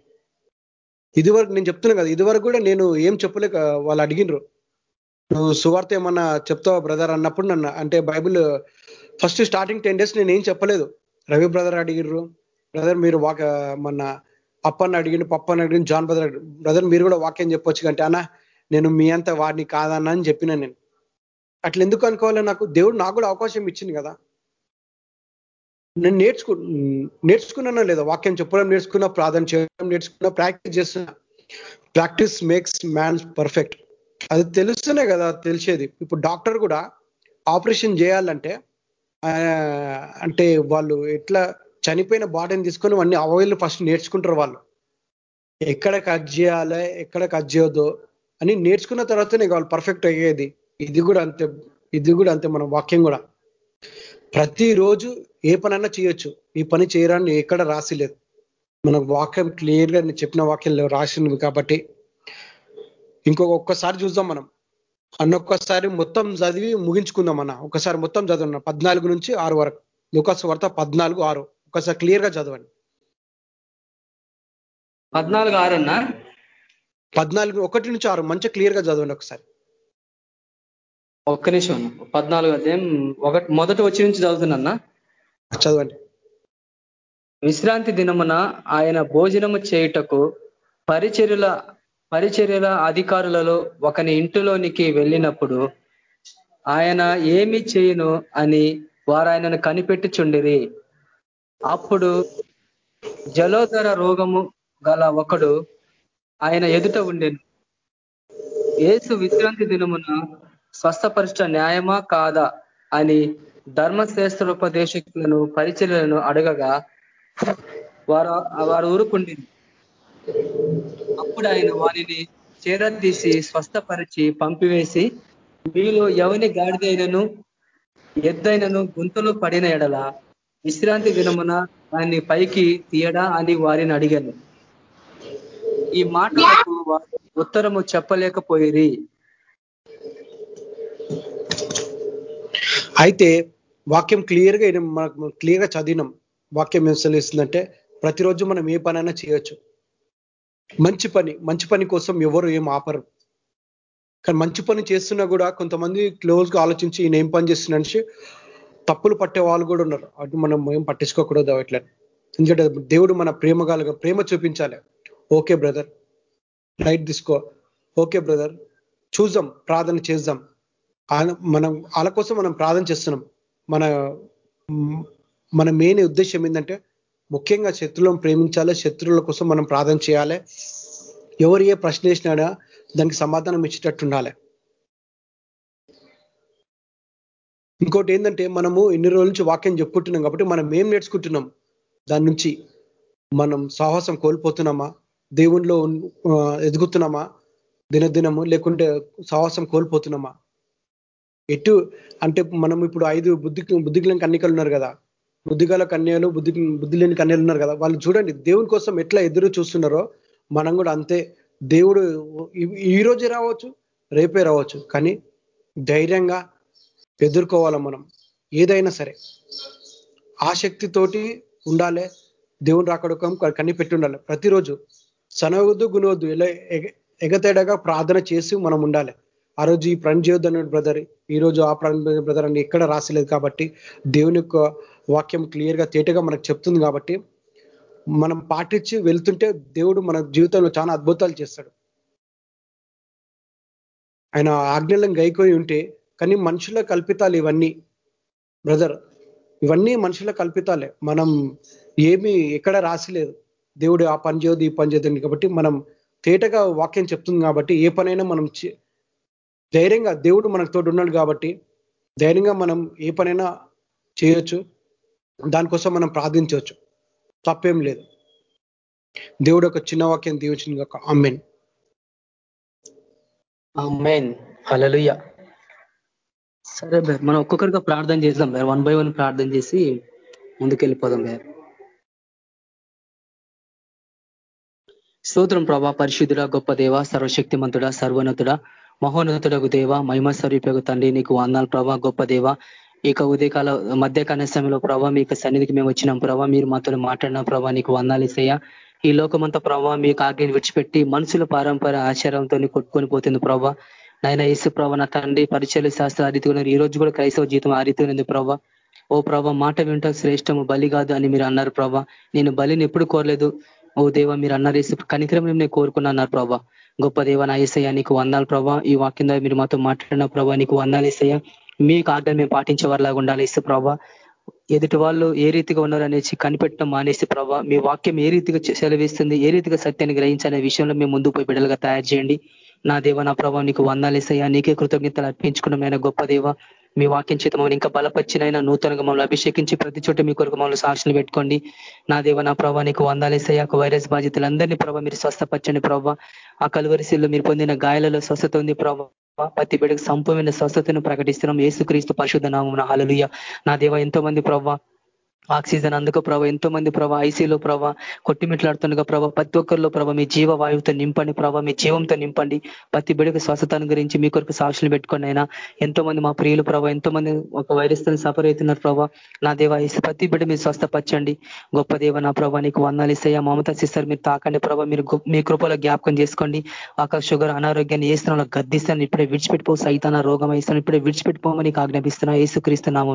ఇదివరకు నేను చెప్తున్నా కదా ఇదివరకు కూడా నేను ఏం చెప్పలేక వాళ్ళు అడిగినరు. నువ్వు సువార్త ఏమన్నా చెప్తావా బ్రదర్ అన్నప్పుడు నన్ను అంటే Bible first starting ten days నేను ఏం చెప్పలేదు. రవి బ్రదర్ అడిగిర్రు బ్రదర్ మీరు వాక మన అప్పన్న అడిగిన పప్పని అడిగిన జాన్ బ్రదర్ బ్రదర్ మీరు కూడా వాక్యం చెప్పొచ్చు కంటే అన్న నేను మీ అంత వాడిని కాదన్నా అని చెప్పిన నేను. అట్లా ఎందుకు అనుకోవాలి నాకు? దేవుడు నాకు కూడా అవకాశం ఇచ్చింది కదా. నేను నేర్చుకు నేర్చుకున్నానా లేదా వాక్యం చెప్పడం నేర్చుకున్నా ప్రార్థన చేయడం నేర్చుకున్నా ప్రాక్టీస్ చేస్తున్నా. ప్రాక్టీస్ మేక్స్ మ్యాన్ పర్ఫెక్ట్ అది తెలుస్తూనే కదా తెలిసేది. ఇప్పుడు డాక్టర్ కూడా ఆపరేషన్ చేయాలంటే అంటే వాళ్ళు ఎట్లా చనిపోయిన బాడీని తీసుకొని అన్ని అవయలు ఫస్ట్ నేర్చుకుంటారు వాళ్ళు. ఎక్కడ కట్ చేయాలి ఎక్కడ కట్ చేయొద్దు అని నేర్చుకున్న తర్వాతనే వాళ్ళు పర్ఫెక్ట్ అయ్యేది. ఇది కూడా అంతే ఇది కూడా అంతే మనం వాక్యం కూడా. ప్రతిరోజు ఏ పనైనా చేయొచ్చు. ఈ పని చేయరాని ఎక్కడ రాసిలేదు మన వాక్యం క్లియర్గా నేను చెప్పిన వాక్యంలో రాసింది కాబట్టి. ఇంకొక ఒక్కసారి చూద్దాం మనం. అన్నొక్కసారి మొత్తం చదివి ముగించుకుందాం అన్న. ఒకసారి మొత్తం చదవన్న పద్నాలుగు నుంచి ఆరు వరకు. లుకాస్ వార్త పద్నాలుగు ఆరు. ఒకసారి క్లియర్గా చదవండి. పద్నాలుగు ఆరన్నా? పద్నాలుగు ఒకటి నుంచి ఆరు మంచిగా క్లియర్గా చదవండి ఒకసారి. ఒక్క నిమిషం అన్న. పద్నాలుగు అధ్యాయం ఒకటి మొదటి వచ్చి నుంచి చదువుతున్నా చదవండి. విశ్రాంతి దినమున ఆయన భోజనము చేయుటకు పరిచర్యల పరిచర్యల అధికారులలో ఒకని ఇంటిలోనికి వెళ్ళినప్పుడు ఆయన ఏమి చేయును అని వారు ఆయనను కనిపెట్టుచుండిరి. అప్పుడు జలోదర రోగము గల ఒకడు ఆయన ఎదుట ఉండేను. ఏసు విశ్రాంతి దినమున స్వస్థపరిష్ట న్యాయమా కాదా అని ధర్మశ్రేష్ఠోపదేశకులను పరిచర్లను అడగగా వారు వారు ఊరుకుండింది అప్పుడు ఆయన వారిని చేరదీసి స్వస్థపరిచి పంపివేసి మీలో ఎవని గాడిదైనను ఎద్దైనను గుంతలో పడిన ఎడల విశ్రాంతి దినమున దాన్ని పైకి తీయడా అని వారిని అడిగాను. ఈ మాటలకు ఉత్తరము చెప్పలేకపోయిరి. అయితే వాక్యం క్లియర్గా మనకు క్లియర్గా చదివినాం. వాక్యం ఏం సెలవిస్తుందంటే ప్రతిరోజు మనం ఏ పనైనా చేయొచ్చు. మంచి పని మంచి పని కోసం ఎవరు ఏం ఆపరు. కానీ మంచి పని చేస్తున్నా కూడా కొంతమంది క్లోజ్గా ఆలోచించి ఈయన ఏం పని చేస్తున్నా తప్పులు పట్టే వాళ్ళు కూడా ఉన్నారు. అటు మనం ఏం పట్టించుకోకూడదు అట్లా. ఎందుకంటే దేవుడు మన ప్రేమ ప్రేమ చూపించాలి. Okay brother. రైట్ తీసుకో. Okay brother. చూద్దాం ప్రార్థన చేద్దాం. మనం వాళ్ళ కోసం మనం ప్రార్థన చేస్తున్నాం. మన మన మెయిన్ ఉద్దేశం ఏంటంటే ముఖ్యంగా శత్రువులను ప్రేమించాలి. శత్రువుల కోసం మనం ప్రార్థన చేయాలి. ఎవరు ఏ ప్రశ్న వేసినాడా దానికి సమాధానం ఇచ్చేటట్టు ఉండాలి. ఇంకోటి ఏంటంటే మనము ఎన్ని రోజుల నుంచి వాక్యం చెప్పుకుంటున్నాం కాబట్టి మనం ఏం నేర్చుకుంటున్నాం? దాని నుంచి మనం సాహసం కోల్పోతున్నామా? దేవునిలో ఎదుగుతున్నామా? దినదినము లేకుంటే సాహసం కోల్పోతున్నామా? ఎటు అంటే మనం ఇప్పుడు ఐదు బుద్ధి బుద్ధిగల కన్యకలు ఉన్నారు కదా. బుద్ధిగల కన్యలు బుద్ధి బుద్ధి లేని కన్యలు ఉన్నారు కదా. వాళ్ళు చూడండి దేవుని కోసం ఎట్లా ఎదురు చూస్తున్నారో మనం కూడా అంతే. దేవుడు ఈ రోజే రావచ్చు రేపే రావచ్చు. కానీ ధైర్యంగా ఎదుర్కోవాలి మనం? ఏదైనా సరే. ఆసక్తితోటి ఉండాలి దేవుని రాకడకం కన్ని పెట్టి ఉండాలి ప్రతిరోజు సనవద్దు గునవద్దు ఇలా ఎగ- ఎగతేడగా ప్రార్థన చేసి మనం ఉండాలి. ఆ రోజు ఈ పని చేయొద్దు అన్నాడు బ్రదర్ ఈ రోజు ఆ పని బ్రదర్ అని ఎక్కడ రాసలేదు కాబట్టి దేవుని యొక్క వాక్యం క్లియర్గా తేటగా మనకు చెప్తుంది కాబట్టి మనం పాటించి వెళ్తుంటే దేవుడు మన జీవితంలో చాలా అద్భుతాలు చేస్తాడు. ఆయన ఆజ్ఞలను గైకొని ఉంటే కానీ మనుషుల కల్పితాలు ఇవన్నీ బ్రదర్ ఇవన్నీ మనుషుల కల్పితాలే. మనం ఏమి ఎక్కడ రాసిలేదు. దేవుడు ఆ పని చేయదు ఈ పని చేయదండి కాబట్టి మనం తేటగా వాక్యం చెప్తుంది కాబట్టి ఏ పనైనా మనం చే- ధైర్యంగా దేవుడు మనకు తోడు ఉన్నాడు కాబట్టి ధైర్యంగా మనం ఏ పనైనా చేయొచ్చు. దానికోసం మనం ప్రార్థించవచ్చు. తప్పేం లేదు. దేవుడు ఒక చిన్న వాక్యం దీవించింది ఒక అమ్మెన్ అమ్మేన్ హలలుయ సరే బ్రదర్ మనం ఒక్కొక్కరిగా ప్రార్థన చేద్దాం బ్రదర్ వన్ బై వన్ ప్రార్థన చేసి ముందుకెళ్ళిపోదాం బ్రదర్ స్తోత్రం ప్రభా పరిశుద్ధుడ గొప్ప దేవ సర్వశక్తిమంతుడ సర్వోన్నతుడ మహోన్నతుడకు దేవ మహిమ స్వరూపకు తండ్రి నీకు వందాలు ప్రభా గొప్ప దేవ. ఇక ఉదయకాల మధ్యకాల సమయంలో ప్రభా మీకు సన్నిధికి మేము వచ్చినాం ప్రభా మీరు మాతో మాట్లాడిన ప్రభా నీకు వందాలు ఇస్తాయా ఈ లోకమంతా ప్రభావ మీకు ఆజ్ఞని విడిచిపెట్టి మనుషుల పారంపర ఆచారంతో కొట్టుకొని పోతుంది ప్రభా. నాయన యేసు ప్రభా నా తండ్రి పరిచయ శాస్త్ర ఆ రీతిగా ఈ రోజు కూడా క్రైస్తవ జీతం ఆ రీతిగా ఉంది ప్రభా. ఓ ప్రభా మాట వింటా శ్రేష్టము బలి కాదు అని మీరు అన్నారు ప్రభా. నేను బలిని ఎప్పుడు కోరలేదు. ఓ దేవ మీరు అన్నారు ఏసు కనికరం నేను కోరుకున్నా అన్నారు ప్రభా. గొప్ప దేవ నా ఏసయ్య నీకు వందాలు ప్రభా. ఈ వాక్యం ద్వారా మీరు మాతో మాట్లాడిన ప్రభా నీకు వందాలు ఏసయ్య మీకు ఆజ్ఞ మేము పాటించే వారిలాగా ఉండాలి ఇసు ప్రభా. ఎదుటి వాళ్ళు ఏ రీతిగా ఉన్నారు అనేసి కనిపెట్టడం మానేసి ప్రభా మీ వాక్యం ఏ రీతిగా సెలవిస్తుంది ఏ రీతిగా సత్యాన్ని గ్రహించాలనే విషయంలో మేము ముందు పోయి బిడ్డలుగా తయారు చేయండి. నా దేవ నా ప్రభావ నీకు వందాలేసయ్యా నీకే కృతజ్ఞతలు అర్పించుకున్నాం గొప్ప దేవ. మీ వాక్యం చేత మమ్మల్ని ఇంకా బలపరిచినైనా నూతనంగా మమ్మల్ని అభిషేకించి ప్రతి చోట మీ కొరకు మమ్మల్ని సాక్షులు పెట్టుకోండి. నా దేవ నా ప్రభావ నీకు వందాలేసయ్యా వైరస్ బాధితులందరినీ ప్రభావ మీరు స్వస్థపరచండి ప్రభావ ఆ కలువరిశీల్లో మీరు పొందిన గాయాలలో స్వస్థత ఉంది ప్రభావ ప్రతి బిడ్డకు సంపూర్ణ స్వస్థతను ప్రకటిస్తున్నాం. ఏసుక్రీస్తు పరిశుద్ధ నామం హాలలుయ నా దేవ ఎంతో మంది ప్రభావ ఆక్సిజన్ అందుకు ప్రభ ఎంతో మంది ప్రభ ఐసీలో ప్రభ కొట్టిమిట్లాడుతుండగా ప్రభావ ప్రతి ఒక్కరిలో ప్రభ మీ జీవ వాయువుతో నింపండి ప్రభావ మీ జీవంతో నింపండి. ప్రతి బిడకు స్వస్థతను గురించి మీ కొరకు సాక్షులు పెట్టుకోండి అయినా. ఎంతో మంది మా ప్రియులు ప్రభ ఎంతో మంది ఒక వైరస్తో సఫర్ అవుతున్నారు ప్రభ. నా దేవ ప్రతి బిడ్డ మీరు స్వస్థపరచండి. గొప్ప దేవ నా ప్రభ నీకు వందాలు ఇస్తాయా. మమతా సిస్టర్ మీరు తాకండి ప్రభ మీరు మీ కృపలో జ్ఞాపకం చేసుకోండి. ఆకాశ షుగర్ అనారోగ్యాన్ని ఏ స్థానంలో గద్దిస్తాను ఇప్పుడే విడిచిపెట్టిపో సైతాన రోగం ఇస్తాను ఇప్పుడే విడిచిపెట్టిపోమని నీకు ఆజ్ఞాపిస్తున్నా. ఏసుక్రీస్తున్నాము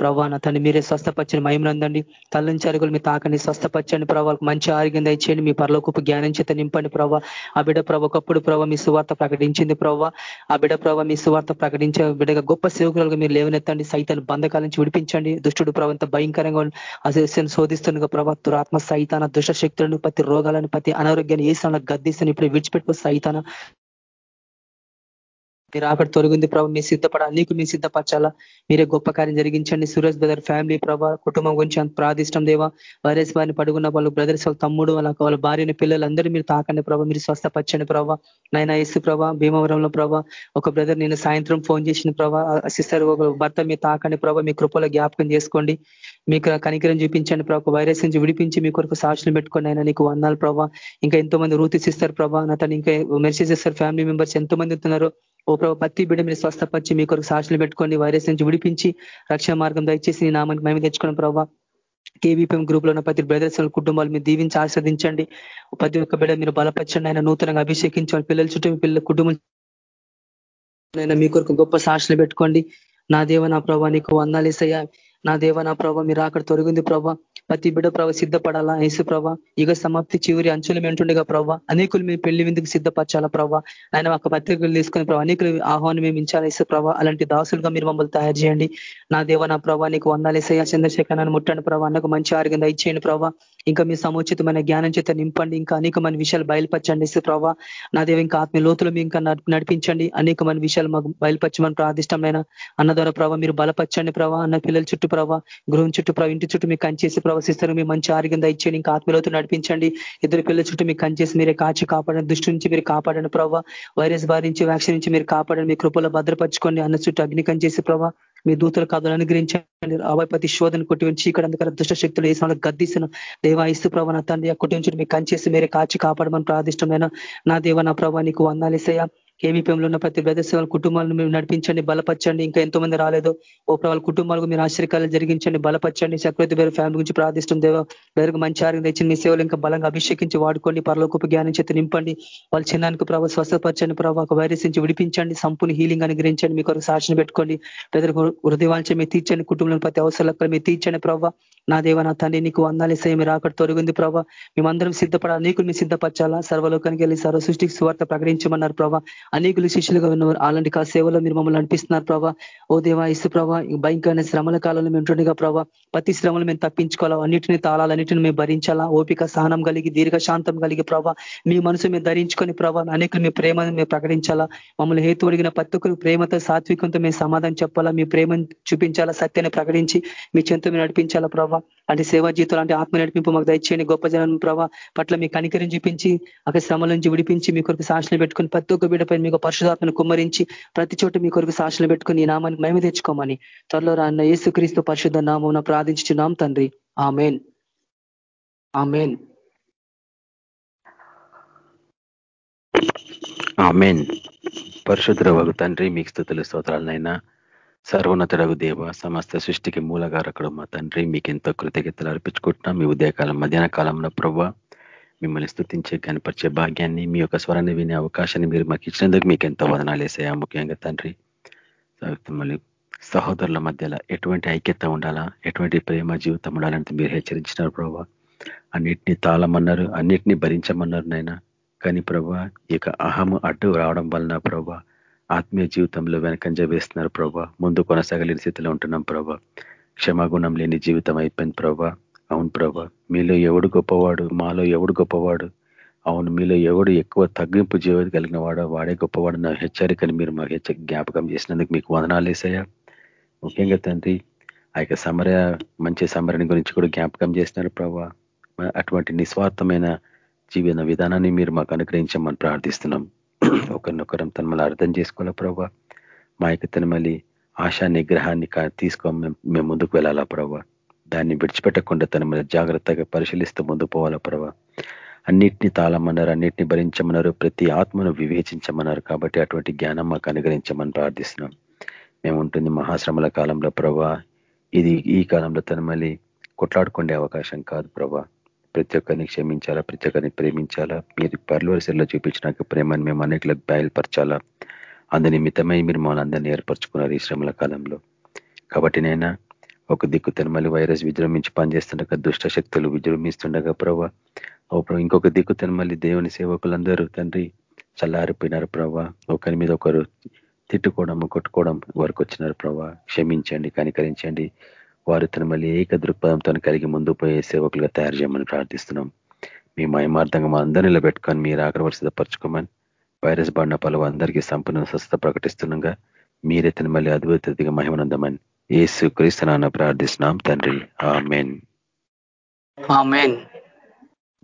ప్రభా నా తను మీరే స్వస్థపచ్చని మహిమను అందండి తల్లించి చరుగులు మీ తాకండి స్వస్థపచ్చండి ప్రభావ మంచి ఆరోగ్యం దయచేయండి. మీ పరలోకపు జ్ఞానం చేత నింపండి ప్రభావ ఆ బిడ ప్రభ ఒకప్పుడు ప్రభావ మీ సువార్త ప్రకటించింది ప్రభావ ఆ బిడ ప్రభావ మీ సువార్త ప్రకటించే బిడగా గొప్ప సేవకులుగా మీరు లేవనెత్తండి. సైతాన్ని బంధకాల నుంచి విడిపించండి. దుష్టుడు ప్రభావంత భయంకరంగా అసలు శోధిస్తుండగా ప్రభావ దురాత్మ సైతాన దుష్ట శక్తులను ప్రతి రోగాలను ప్రతి అనారోగ్యాన్ని ఏ స్థానంలో గద్దిస్తాను ఇప్పుడు విడిచిపెట్టుకో సైతాన. మీరు అక్కడ తొలగింది ప్రభావ మీ సిద్ధపడాలి. నీకు మీ సిద్ధపరచాలా. మీరే గొప్ప కార్యం జరిగించండి. సురేష్ బ్రదర్ ఫ్యామిలీ ప్రభా కుటుంబం గురించి అంత ప్రార్థిష్టం దేవా. వైరస్ వారిని పడుకున్న వాళ్ళు బ్రదర్స్ వాళ్ళ తమ్ముడు వాళ్ళ వాళ్ళ భార్యని పిల్లలందరూ మీరు తాకండి ప్రభావ మీరు స్వస్థపరచండి ప్రభావ నైనా ఎస్సు ప్రభా భీమవరంలో ప్రభా ఒక బ్రదర్ నేను సాయంత్రం ఫోన్ చేసిన ప్రభా. సిస్టర్ ఒక భర్త మీరు తాకండి ప్రభా. మీ కృపలో జ్ఞాపకం చేసుకోండి. మీకు కనికరం చూపించండి ప్రభావ వైరస్ నుంచి విడిపించి మీ కొరకు సాక్షులు పెట్టుకోండి అయినా నీకు వందాలు ప్రభావ ఇంకా ఎంతో మంది రూతి సిస్తారు ప్రభా నా తను ఇంకా మెసేజ్ ఫ్యామిలీ మెంబర్స్ ఎంతో మంది ఉన్నారు ఓ ప్రభావ ప్రతి బిడ్డ మీరు స్వస్థపరిచి మీ కొరకు సాక్షులు పెట్టుకోండి వైరస్ నుంచి విడిపించి రక్షణ మార్గం దయచేసి నీ నామానికి మేము తెచ్చుకోండి ప్రభావ కేవీపీఎం గ్రూప్లో ఉన్న ప్రతి బ్రదర్స్ కుటుంబాలు మీరు దీవించి ఆస్వాదించండి ప్రతి ఒక్క బిడ్డ మీరు బలపరచండి ఆయన నూతనంగా అభిషేకించండి. పిల్లల చుట్టూ పిల్లల కుటుంబం మీ కొరకు గొప్ప సాక్షులు పెట్టుకోండి. నా దేవ నా ప్రభా నీకు వందాలేసయ్యా నా దేవ నా ప్రభ మీరు అక్కడ తొలగింది ప్రభా. ప్రతి బిడ ప్రభ సిద్ధపడాలా? యేసు ప్రభ యుగ సమాప్తి చివరి అంచులు మెంటుండగా ప్రభావ అనేకులు మేము పెళ్ళి విందుకు సిద్ధపరచాలా ప్రభావ ఆయన ఒక పత్రికలు తీసుకొని ప్రభావ అనేకులు ఆహ్వానం మేము ఇచ్చాలా యేసు అలాంటి దాసులుగా మీరు మమ్మల్ని తయారు చేయండి. నా దేవ నా ప్రభావ నీకు వందాలేసయ్యా చంద్రశేఖర్ నన్ను ముట్టండి ప్రభావ అన్నకు మంచి ఆరోగ్యం ఇచ్చేయండి ప్రభావ ఇంకా మీ సముచితమైన జ్ఞానం చేత నింపండి. ఇంకా అనేకమైన విషయాలు బయలుపరచండి యేసు ప్రభావ నా దేవ ఇంకా ఆత్మీయ లోతులు మీ ఇంకా నడిపించండి. అనేకమైన విషయాలు మాకు బయలుపరచమని ప్రార్థిష్టమైన అన్న ద్వారా ప్రభావ మీరు బలపరచండి ప్రభావ అన్న పిల్లల చుట్టూ ప్రభావ గృహం చుట్టూ ప్రభావ ఇంటి చుట్టూ మీకు కంచేసి ప్రవశిస్తారు. మీ మంచి ఆరోగ్యం దయచేయండి. ఇంకా ఆత్మీయలోతు నడిపించండి. ఇద్దరు పిల్లల చుట్టూ మీకు కంచేసి మీరే కాచి కాపాడండి. దృష్టి నుంచి మీరు కాపాడండి ప్రభావ వైరస్ బారి నుంచి వ్యాక్సిన్ నుంచి మీరు కాపాడండి. మీ కృపలో భద్రపరచుకోండి. అన్న చుట్టూ అగ్ని కంచేసి ప్రభావ మీ దూతల కథలు అనుగ్రహించండి. అభయపతి శోధన కొట్టి ఉంచి ఇక్కడ అందుకర దుష్ట శక్తులు ఏ సమయంలో గద్దీసిన దేవా ఇస్తు ప్రభావ నా తండ్రి ఆ కుటుంబం మీకు కంచేసి మీరే కాచి కాపాడమని ప్రార్థిష్టమైన నా దేవ నా ప్రభావ నీకు వందాలేసయ్యా కేవీపీఎంలో ఉన్న ప్రతి బ్రదర్స్ వాళ్ళ కుటుంబాలను మీరు నడిపించండి బలపరచండి. ఇంకా ఎంతో మంది రాలేదు. ఓ వాళ్ళ కుటుంబాలకు మీరు ఆశ్చర్యకాలు జరిగించండి బలపరచండి. చక్రవర్తి వేరే ఫ్యామిలీ గురించి ప్రార్థిస్తుంది దేవ మంచి ఆరోగ్యం తెచ్చి మీ సేవలు ఇంకా బలంగా అభిషేకించి వాడుకోండి. పరలోకపు జ్ఞానం చేతి నింపండి. వాళ్ళ చిన్నానికి ప్రభావ స్వస్థపరచండి ప్రభావ ఒక వైరస్ నుంచి విడిపించండి. సంపూర్ణ హీలింగ్ అనుగ్రహించండి. మీకు కొరకు సాక్షిని పెట్టుకోండి. ప్రజలకు హృదయవాంచ మీరు తీర్చండి. కుటుంబంలో ప్రతి అవసరాలకు మీరు తీర్చండి ప్రభావ నా దేవ నా తండ్రి నీకు అందాలి మీరు అక్కడ తొలగింది ప్రభావ మేమందరం సిద్ధపడాలి. నీకు మీ సిద్ధపరచాలా? సర్వలోకానికి వెళ్ళి సర్వ సృష్టికి సువార్త ప్రకటించమన్నారు ప్రభావ అనేకులు శిష్యులుగా ఉన్నారు అలాంటి కా సేవలో మీరు మమ్మల్ని నడిపిస్తున్నారు ప్రభా. ఓ దేవా ఇసు ప్రభా భయంకరమైన శ్రమల కాలంలో మేము ఉంటుండగా ప్రభా ప్రతి శ్రమలు మేము తప్పించుకోవాలా? అన్నింటినీ తాళాలన్నింటిని మేము భరించాలా? ఓపిక సహనం కలిగి దీర్ఘ శాంతం కలిగి ప్రభా మీ మనసు మేము ధరించుకొని ప్రభా అనేకులు మీ ప్రేమను మేము ప్రకటించాలా? మమ్మల్ని హేతు అడిగిన ప్రతి ఒక్కరు ప్రేమతో సాత్వికంతో మేము సమాధానం చెప్పాలా? మీ ప్రేమను చూపించాలా? సత్యాన్ని ప్రకటించి మీ చెంత మీరు నడిపించాలా ప్రభా? అంటే సేవా జీవితం అంటే ఆత్మ నడిపింపు మాకు దయచేయండి. గొప్ప జనం ప్రభావ పట్ల మీ కనికరిని చూపించి అక్కడ శ్రమల నుంచి విడిపించి మీ కొరకు సాక్షులు పెట్టుకుని ప్రతి ఒక్క బిడ్డపై మీకు పరిశుధాత్మను కుమ్మరించి ప్రతి చోట మీ కొరకు సాక్షులు పెట్టుకుని ఈ నామాన్ని మేము తెచ్చుకోమని త్వరలో రాన్న యేసుక్రీస్తు పరిశుద్ధ నామం ప్రార్థించున్నాం తండ్రి. ఆమెన్. ఆ మేన్ పరిశుద్ధ తండ్రి మీకు స్థుతుల స్తోత్రాలనైనా సర్వోన్నతుడగు దేవ సమస్త సృష్టికి మూలగారకుడు మా తండ్రి మీకు ఎంతో కృతజ్ఞతలు అర్పించుకుంటున్నాం. మీ ఉదయకాలం మధ్యాహ్న కాలంలో ప్రభావ మిమ్మల్ని స్థుతించే కనపరిచే భాగ్యాన్ని మీ యొక్క స్వరాన్ని వినే అవకాశాన్ని మీరు మాకు ఇచ్చినందుకు మీకు ఎంతో వదనాలు వేసాయా. ముఖ్యంగా తండ్రి మళ్ళీ సహోదరుల మధ్యలో ఎటువంటి ఐక్యత ఉండాలా? ఎటువంటి ప్రేమ జీవితం ఉండాలంటే మీరు హెచ్చరించినారు ప్రభావ అన్నిటినీ తాళమన్నారు అన్నిటినీ భరించమన్నారు నైనా కానీ ప్రభా ఇక అహము అడ్డు రావడం వలన ప్రభా ఆత్మీయ జీవితంలో వెనకంజ వేస్తున్నారు ప్రభా. ముందు కొనసాగలేని స్థితిలో ఉంటున్నాం ప్రభా. క్షమాగుణం లేని జీవితం అయిపోయింది ప్రభా. అవును ప్రభా. మీలో ఎవడు గొప్పవాడు మాలో ఎవడు గొప్పవాడు? అవును మీలో ఎవడు ఎక్కువ తగ్గింపు జీవితం కలిగిన వాడో వాడే గొప్పవాడు నా హెచ్చరికని మీరు మాకు హెచ్చ జ్ఞాపకం చేసినందుకు మీకు వదనాలు వేసాయా ముఖ్యంగా తండ్రి ఆ యొక్క సమర మంచి సమరణ గురించి కూడా జ్ఞాపకం చేసినారు ప్రభా. అటువంటి నిస్వార్థమైన జీవన విధానాన్ని మీరు మాకు అనుగ్రహించమని ప్రార్థిస్తున్నాం. ఒకరినొకరం తను మళ్ళీ అర్థం చేసుకోవాలా ప్రభా? మా యొక్క తను మళ్ళీ ఆశా నిగ్రహాన్ని తీసుకో మేము ముందుకు వెళ్ళాలా ప్రభా? దాన్ని విడిచిపెట్టకుండా తన మళ్ళీ జాగ్రత్తగా పరిశీలిస్తూ ముందు పోవాలా ప్రభా? అన్నిటిని తాళమన్నారు అన్నిటిని భరించమన్నారు ప్రతి ఆత్మను వివేచించమన్నారు కాబట్టి అటువంటి జ్ఞానం మాకు అనుగ్రహించమని ప్రార్థిస్తున్నాం. మేము ఉంటుంది మహాశ్రమల కాలంలో ప్రభా. ఇది ఈ కాలంలో తన మళ్ళీ కొట్లాడుకునే అవకాశం కాదు ప్రభా. ప్రతి ఒక్కరిని క్షమించాలా? ప్రతి ఒక్కరిని ప్రేమించాలా? మీరు పర్లవరిసరిలో చూపించిన ప్రేమని మేము అనేకలకు బయలుపరచాలా? అందు నిమిత్తమై మీరు మమ్మల్ని అందరినీ ఏర్పరచుకున్నారు ఈ శ్రమల కాలంలో. కాబట్టి నైనా ఒక దిక్కు తెనమలి వైరస్ విజృంభించి పనిచేస్తుండగా దుష్ట శక్తులు విజృంభిస్తుండగా ప్రభా ఓ ఇంకొక దిక్కు తెనమలి దేవుని సేవకులందరూ తండ్రి చల్లారిపోయినారు ప్రభా ఒకరి మీద ఒకరు తిట్టుకోవడం కొట్టుకోవడం వరకు వచ్చినారు ప్రభా క్షమించండి కనికరించండి. వారు తన మళ్ళీ ఏక దృక్పథంతో కలిగి ముందు పోయే సేవకులుగా తయారు చేయమని ప్రార్థిస్తున్నాం. మీ మయమార్థంగా మా అందరి నిలబెట్టుకొని మీరు ఆగ్రవరు సిద్ధపరచుకోమని వైరస్ బాడిన పలు అందరికీ సంపూర్ణ స్వస్థత ప్రకటిస్తుండగా మీరే తన మళ్ళీ అద్భుతగా మహిమనందమని ఏసు క్రీస్తునాన్న ప్రార్థిస్తున్నాం తండ్రి. ఆమెన్.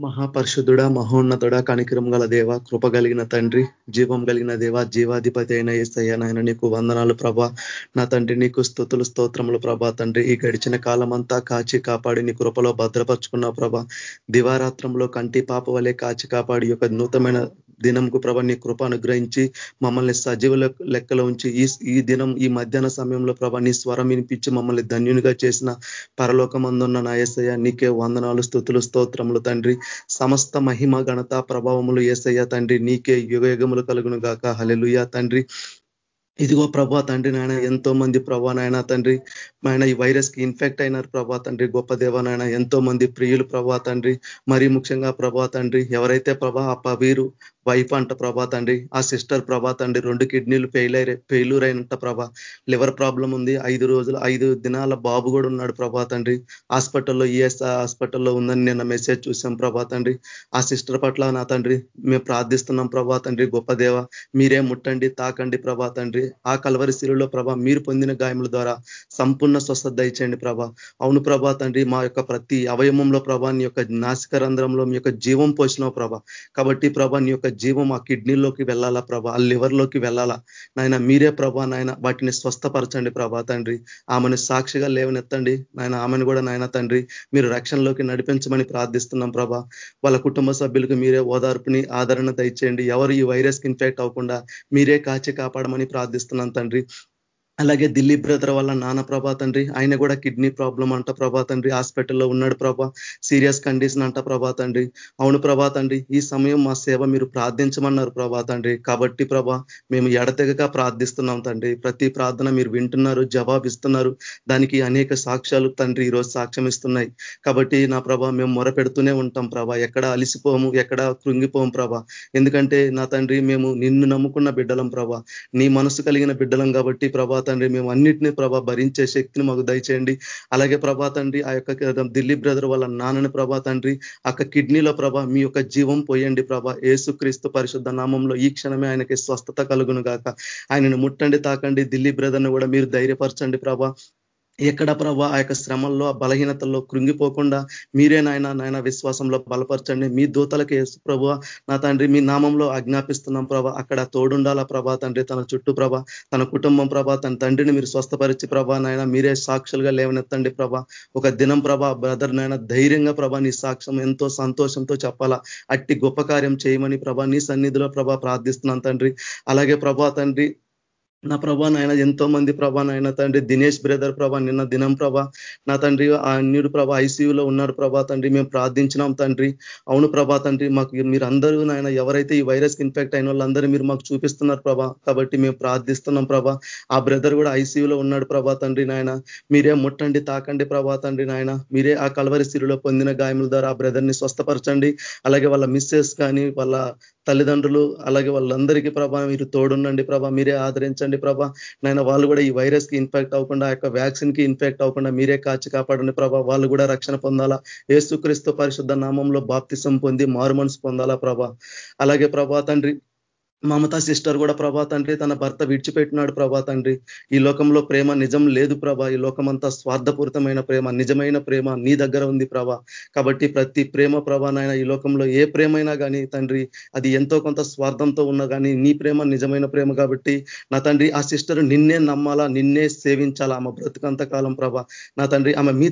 మహాపరిశుద్ధుడ మహోన్నతుడ కనికరం గల దేవ కృప కలిగిన తండ్రి జీవం కలిగిన దేవ జీవాధిపతి అయిన ఏసయ్య నాయన నీకు వందనాలు ప్రభా. నా తండ్రి నీకు స్థుతులు స్తోత్రములు ప్రభా తండ్రి. ఈ గడిచిన కాలం అంతా కాచి కాపాడి నీ కృపలో భద్రపరుచుకున్న ప్రభా. దివారాత్రంలో కంటి పాప వలె కాచి కాపాడి యొక్క నూతనమైన దినంకు ప్రభ నీ కృప అనుగ్రహించి మమ్మల్ని సజీవ లెక్కలో ఉంచి ఈ ఈ దినం ఈ మధ్యాహ్న సమయంలో ప్రభ నీ స్వరం వినిపించి మమ్మల్ని ధన్యునిగా చేసిన పరలోకమందున్న నాయసయ్య నీకే వందనాలు స్థుతులు స్తోత్రములు తండ్రి. సమస్త మహిమ ఘనత ప్రభావములు ఏసయ్య తండ్రి. నీకే యుగయుగములు కలుగును గాక హలెలుయా తండ్రి. ఇదిగో ప్రభా తండ్రి నాయన ఎంతో మంది ప్రభా నాయన తండ్రి ఆయన ఈ వైరస్కి ఇన్ఫెక్ట్ అయినారు ప్రభా తండ్రి గొప్ప దేవనాయన ఎంతో మంది ప్రియులు ప్రభా తండ్రి మరీ ముఖ్యంగా ప్రభా తండ్రి ఎవరైతే ప్రభా ఆ వీరు వైఫ్ అంట ప్రభా తండ్రి ఆ సిస్టర్ ప్రభా తండ్రి రెండు కిడ్నీలు ఫెయిల్ అయి ఫెయిల్యూర్ అయినంట ప్రభా లివర్ ప్రాబ్లం ఉంది ఐదు రోజులు ఐదు దినాల బాబు కూడా ఉన్నాడు ప్రభా తండ్రి హాస్పిటల్లో ఈఎస్ హాస్పిటల్లో ఉందని నిన్న మెసేజ్ చూసాం ప్రభా తండ్రి ఆ సిస్టర్ పట్ల నా తండ్రి మేము ప్రార్థిస్తున్నాం ప్రభా తండ్రి గొప్ప దేవ మీరే ముట్టండి తాకండి ప్రభా తండ్రి ఆ కలవరి శిలులో ప్రభా మీరు పొందిన గాయముల ద్వారా సంపూర్ణ స్వస్థత దయచేయండి ప్రభా. అవును ప్రభా తండ్రి మా యొక్క ప్రతి అవయవంలో ప్రభా నీ యొక్క నాసిక రంధ్రంలో మీ యొక్క జీవం పోసినావు ప్రభా. కాబట్టి ప్రభా నీ యొక్క జీవం ఆ కిడ్నీలోకి వెళ్ళాలా ప్రభా ఆ లివర్లోకి వెళ్ళాలా. నాయన మీరే ప్రభా నాయన వాటిని స్వస్థపరచండి ప్రభా తండ్రి. ఆమెను సాక్షిగా లేవనెత్తండి. నాయన ఆమెను కూడా నాయన తండ్రి మీరు రక్షణలోకి నడిపించమని ప్రార్థిస్తున్నాం ప్రభా. వాళ్ళ కుటుంబ సభ్యులకు మీరే ఓదార్పుని ఆదరణ దయచేయండి. ఎవరు ఈ వైరస్కి ఇన్ఫెక్ట్ అవ్వకుండా మీరే కాచి కాపాడమని ప్రార్థిస్తున్నాం ప్రార్థిస్తున్నాను తండ్రి. అలాగే దిల్లీ బ్రదర్ వాళ్ళ నాన్న ప్రభా తండ్రి ఆయన కూడా కిడ్నీ ప్రాబ్లం అంట ప్రభా తండ్రి హాస్పిటల్లో ఉన్నాడు ప్రభా సీరియస్ కండిషన్ అంట ప్రభా తండ్రి. అవును ప్రభా తండ్రి ఈ సమయం మా సేవ మీరు ప్రార్థించమన్నారు ప్రభా తండ్రి. కాబట్టి ప్రభా మేము ఎడతెగక ప్రార్థిస్తున్నాం తండ్రి. ప్రతి ప్రార్థన మీరు వింటున్నారు జవాబిస్తున్నారు. దానికి అనేక సాక్ష్యాలు తండ్రి ఈరోజు సాక్ష్యం ఇస్తున్నాయి. కాబట్టి నా ప్రభా మేము మొరపెడుతూనే ఉంటాం ప్రభా. ఎక్కడ అలిసిపోము ఎక్కడ కృంగిపోము ప్రభా. ఎందుకంటే నా తండ్రి మేము నిన్ను నమ్ముకున్న బిడ్డలం ప్రభా. నీ మనసు కలిగిన బిడ్డలం కాబట్టి ప్రభా తండ్రి మేము అన్నింటినీ ప్రభా భరించే శక్తిని మాకు దయచేయండి. అలాగే ప్రభా తండ్రి ఆ యొక్క ఢిల్లీ బ్రదర్ వాళ్ళ నాన్నని ప్రభా తండ్రి ఆ కిడ్నీలో ప్రభా మీ యొక్క జీవం పోయండి ప్రభా. ఏసుక్రీస్తు పరిశుద్ధ నామంలో ఈ క్షణమే ఆయనకి స్వస్థత కలుగును గాక. ఆయనను ముట్టండి తాకండి. ఢిల్లీ బ్రదర్ను కూడా మీరు ధైర్యపరచండి ప్రభా. ఎక్కడ ప్రభా ఆ యొక్క శ్రమల్లో బలహీనతల్లో కృంగిపోకుండా మీరే నాయన నాయన విశ్వాసంలో బలపరచండి. మీ దూతలకు వేసు ప్రభు నా తండ్రి మీ నామంలో ఆజ్ఞాపిస్తున్నాం ప్రభా. అక్కడ తోడుండాలా ప్రభా తండ్రి తన చుట్టూ ప్రభా తన కుటుంబం ప్రభా తన తండ్రిని మీరు స్వస్థపరిచి ప్రభా నాయన మీరే సాక్షులుగా లేవనెత్తండి ప్రభా. ఒక దినం ప్రభా బ్రదర్ నాయన ధైర్యంగా ప్రభా నీ సాక్ష్యం ఎంతో సంతోషంతో చెప్పాలా. అట్టి గొప్ప కార్యం చేయమని ప్రభా నీ సన్నిధిలో ప్రభా ప్రార్థిస్తున్నాను తండ్రి. అలాగే ప్రభా తండ్రి నా ప్రభా నాయన ఎంతో మంది ప్రభా నాయన తండ్రి దినేష్ బ్రదర్ ప్రభా నిన్న దినం ప్రభా నా తండ్రి అన్యుడు ప్రభా ఐసీయూలో ఉన్నాడు ప్రభా తండ్రి మేము ప్రార్థించినాం తండ్రి. అవును ప్రభా తండ్రి మాకు మీరు అందరూ నాయన ఎవరైతే ఈ వైరస్ ఇన్ఫెక్ట్ అయిన వాళ్ళందరూ మీరు మాకు చూపిస్తున్నారు ప్రభా కాబట్టి మేము ప్రార్థిస్తున్నాం ప్రభా. ఆ బ్రదర్ కూడా ఐసీయూలో ఉన్నాడు ప్రభా తండ్రి నాయన. మీరే ముట్టండి తాకండి ప్రభా తండ్రి నాయన. మీరే ఆ కలవరి సిరిలో పొందిన గాయముల ద్వారా ఆ బ్రదర్ని స్వస్థపరచండి. అలాగే వాళ్ళ మిస్సెస్ కానీ వాళ్ళ తల్లిదండ్రులు అలాగే వాళ్ళందరికీ ప్రభా మీరు తోడుండండి ప్రభా. మీరే ఆదరించండి. ప్రార్థించండి ప్రభా. నాయన వాళ్ళు కూడా ఈ వైరస్కి ఇన్ఫెక్ట్ అవ్వకుండా ఆ యొక్క వ్యాక్సిన్కి ఇన్ఫెక్ట్ అవ్వకుండా మీరే కాచి కాపాడండి ప్రభా. వాళ్ళు కూడా రక్షణ పొందాలా. ఏసుక్రీస్తు పరిశుద్ధ నామంలో బాప్తిసం పొంది మారు పొందాలా ప్రభా. అలాగే ప్రభా తండ్రి మమతా సిస్టర్ కూడా ప్రభా తండ్రి తన భర్త విడిచిపెట్టినాడు ప్రభా తండ్రి. ఈ లోకంలో ప్రేమ నిజం లేదు ప్రభా. ఈ లోకమంతా స్వార్థపూరితమైన ప్రేమ నిజమైన ప్రేమ నీ దగ్గర ఉంది ప్రభా. కాబట్టి ప్రతి ప్రేమ ప్రభా ఈ లోకంలో ఏ ప్రేమైనా కానీ తండ్రి అది ఎంతో కొంత స్వార్థంతో ఉన్నా కానీ నీ ప్రేమ నిజమైన ప్రేమ కాబట్టి నా తండ్రి ఆ సిస్టర్ నిన్నే నమ్మాలా నిన్నే సేవించాలా ఆమె బ్రతుకంత కాలం ప్రభా. నా తండ్రి ఆమె మీ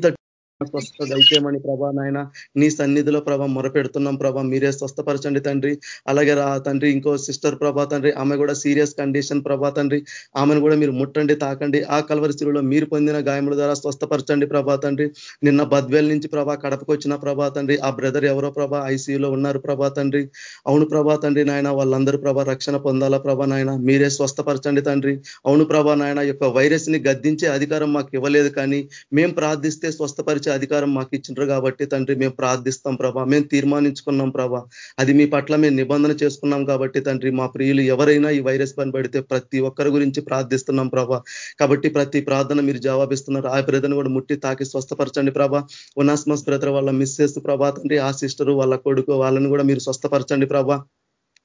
స్వస్థత దయచేయమని ప్రభా నాయన. నీ సన్నిధిలో ప్రభా మొరపెడుతున్నాం ప్రభా. మీరే స్వస్థపరచండి తండ్రి. అలాగే రా తండ్రి ఇంకో సిస్టర్ ప్రభా తండ్రి ఆమె కూడా సీరియస్ కండిషన్ ప్రభా తండ్రి. ఆమెను కూడా మీరు ముట్టండి తాకండి. ఆ కలవరి స్థితిలో మీరు పొందిన గాయముల ద్వారా స్వస్థపరచండి ప్రభా తండ్రి. నిన్న బద్వేల్ నుంచి ప్రభా కడపకు వచ్చిన ప్రభా తండ్రి. ఆ బ్రదర్ ఎవరో ప్రభా ఐసీయూలో ఉన్నారు ప్రభా తండ్రి. అవును ప్రభా తండ్రి నాయన వాళ్ళందరూ ప్రభా రక్షణ పొందాలా ప్రభా నాయన. మీరే స్వస్థపరచండి తండ్రి. అవును ప్రభా నాయన యొక్క వైరస్ని గద్దించే అధికారం మాకు ఇవ్వలేదు కానీ మేము ప్రార్థిస్తే స్వస్థపరిచే అధికారం మాకు ఇచ్చిండ్రు కాబట్టి తండ్రి మేము ప్రార్థిస్తాం ప్రభా. మేము తీర్మానించుకున్నాం ప్రభా. అది మీ పట్ల మేము నిబంధన చేసుకున్నాం కాబట్టి తండ్రి మా ప్రియులు ఎవరైనా ఈ వైరస్ పని పడితే ప్రతి ఒక్కరి గురించి ప్రార్థిస్తున్నాం ప్రభా. కాబట్టి ప్రతి ప్రార్థన మీరు జవాబిస్తున్నారు. ఆ బ్రదర్ని కూడా ముట్టి తాకి స్వస్థపరచండి ప్రభా. ఉనాస్మస్ బ్రదర్ వాళ్ళ మిస్సెస్ ప్రభా తండ్రి ఆ సిస్టరు వాళ్ళ కొడుకు వాళ్ళని కూడా మీరు స్వస్థపరచండి ప్రభా.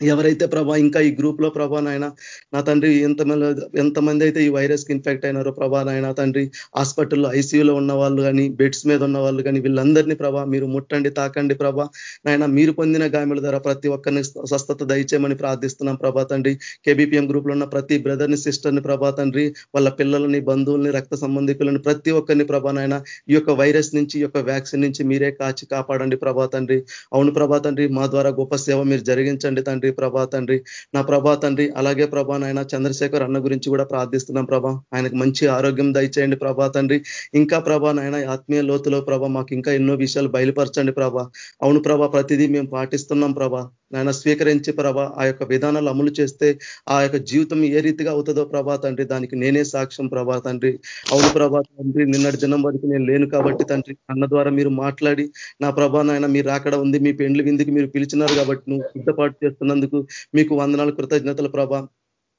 ఎవరైతే ప్రభా ఇంకా ఈ గ్రూప్లో ప్రభా నాయన నా తండ్రి ఎంతమంది ఎంతమంది అయితే ఈ వైరస్కి ఇన్ఫెక్ట్ అయినారో ప్రభా నాయన తండ్రి హాస్పిటల్లో ఐసీయూలో ఉన్న వాళ్ళు కానీ బెడ్స్ మీద ఉన్న వాళ్ళు కానీ వీళ్ళందరినీ ప్రభా మీరు ముట్టండి తాకండి ప్రభా. నాయన మీరు పొందిన గాయముల ద్వారా ప్రతి ఒక్కరిని స్వస్థత దయచేయమని ప్రార్థిస్తున్నాం ప్రభా తండ్రి. కేబీపీఎం గ్రూప్ ఉన్న ప్రతి బ్రదర్ని సిస్టర్ని ప్రభా తండ్రి వాళ్ళ పిల్లలని బంధువుల్ని రక్త సంబంధికులని ప్రతి ఒక్కరిని ప్రభా నాయన ఈ యొక్క వైరస్ నుంచి ఈ యొక్క వ్యాక్సిన్ నుంచి మీరే కాచి కాపాడండి ప్రభా తండ్రి. అవును ప్రభా తండ్రి మా ద్వారా గొప్ప సేవ మీరు జరిగించండి తండ్రి. ప్రభా తండ్రి. నా ప్రభా తండ్రి అలాగే ప్రభా నాయన చంద్రశేఖర్ అన్న గురించి కూడా ప్రార్థిస్తున్నాం ప్రభా. ఆయనకు మంచి ఆరోగ్యం దయచేయండి ప్రభా తండ్రి. ఇంకా ప్రభా నాయన ఆత్మీయ లోతులో ప్రభా మాకు ఇంకా ఎన్నో విషయాలు బయలుపరచండి ప్రభా. అవును ప్రభా ప్రతిదీ మేము పాటిస్తున్నాం ప్రభా. నాయన స్వీకరించి ప్రభా ఆ యొక్క విధానాలు అమలు చేస్తే ఆ యొక్క జీవితం ఏ రీతిగా అవుతుందో ప్రభా తండ్రి దానికి నేనే సాక్ష్యం ప్రభా తండ్రి. అవును ప్రభా తండ్రి నిన్నటి జనం వరకు నేను లేను కాబట్టి తండ్రి అన్న ద్వారా మీరు మాట్లాడి నా ప్రభా నాయన మీరు అక్కడ ఉంది మీ పెండ్లు విందుకి మీరు పిలిచినారు కాబట్టి నువ్వు సిద్ధపాటు చేస్తున్నందుకు మీకు వందనాలు కృతజ్ఞతలు ప్రభా.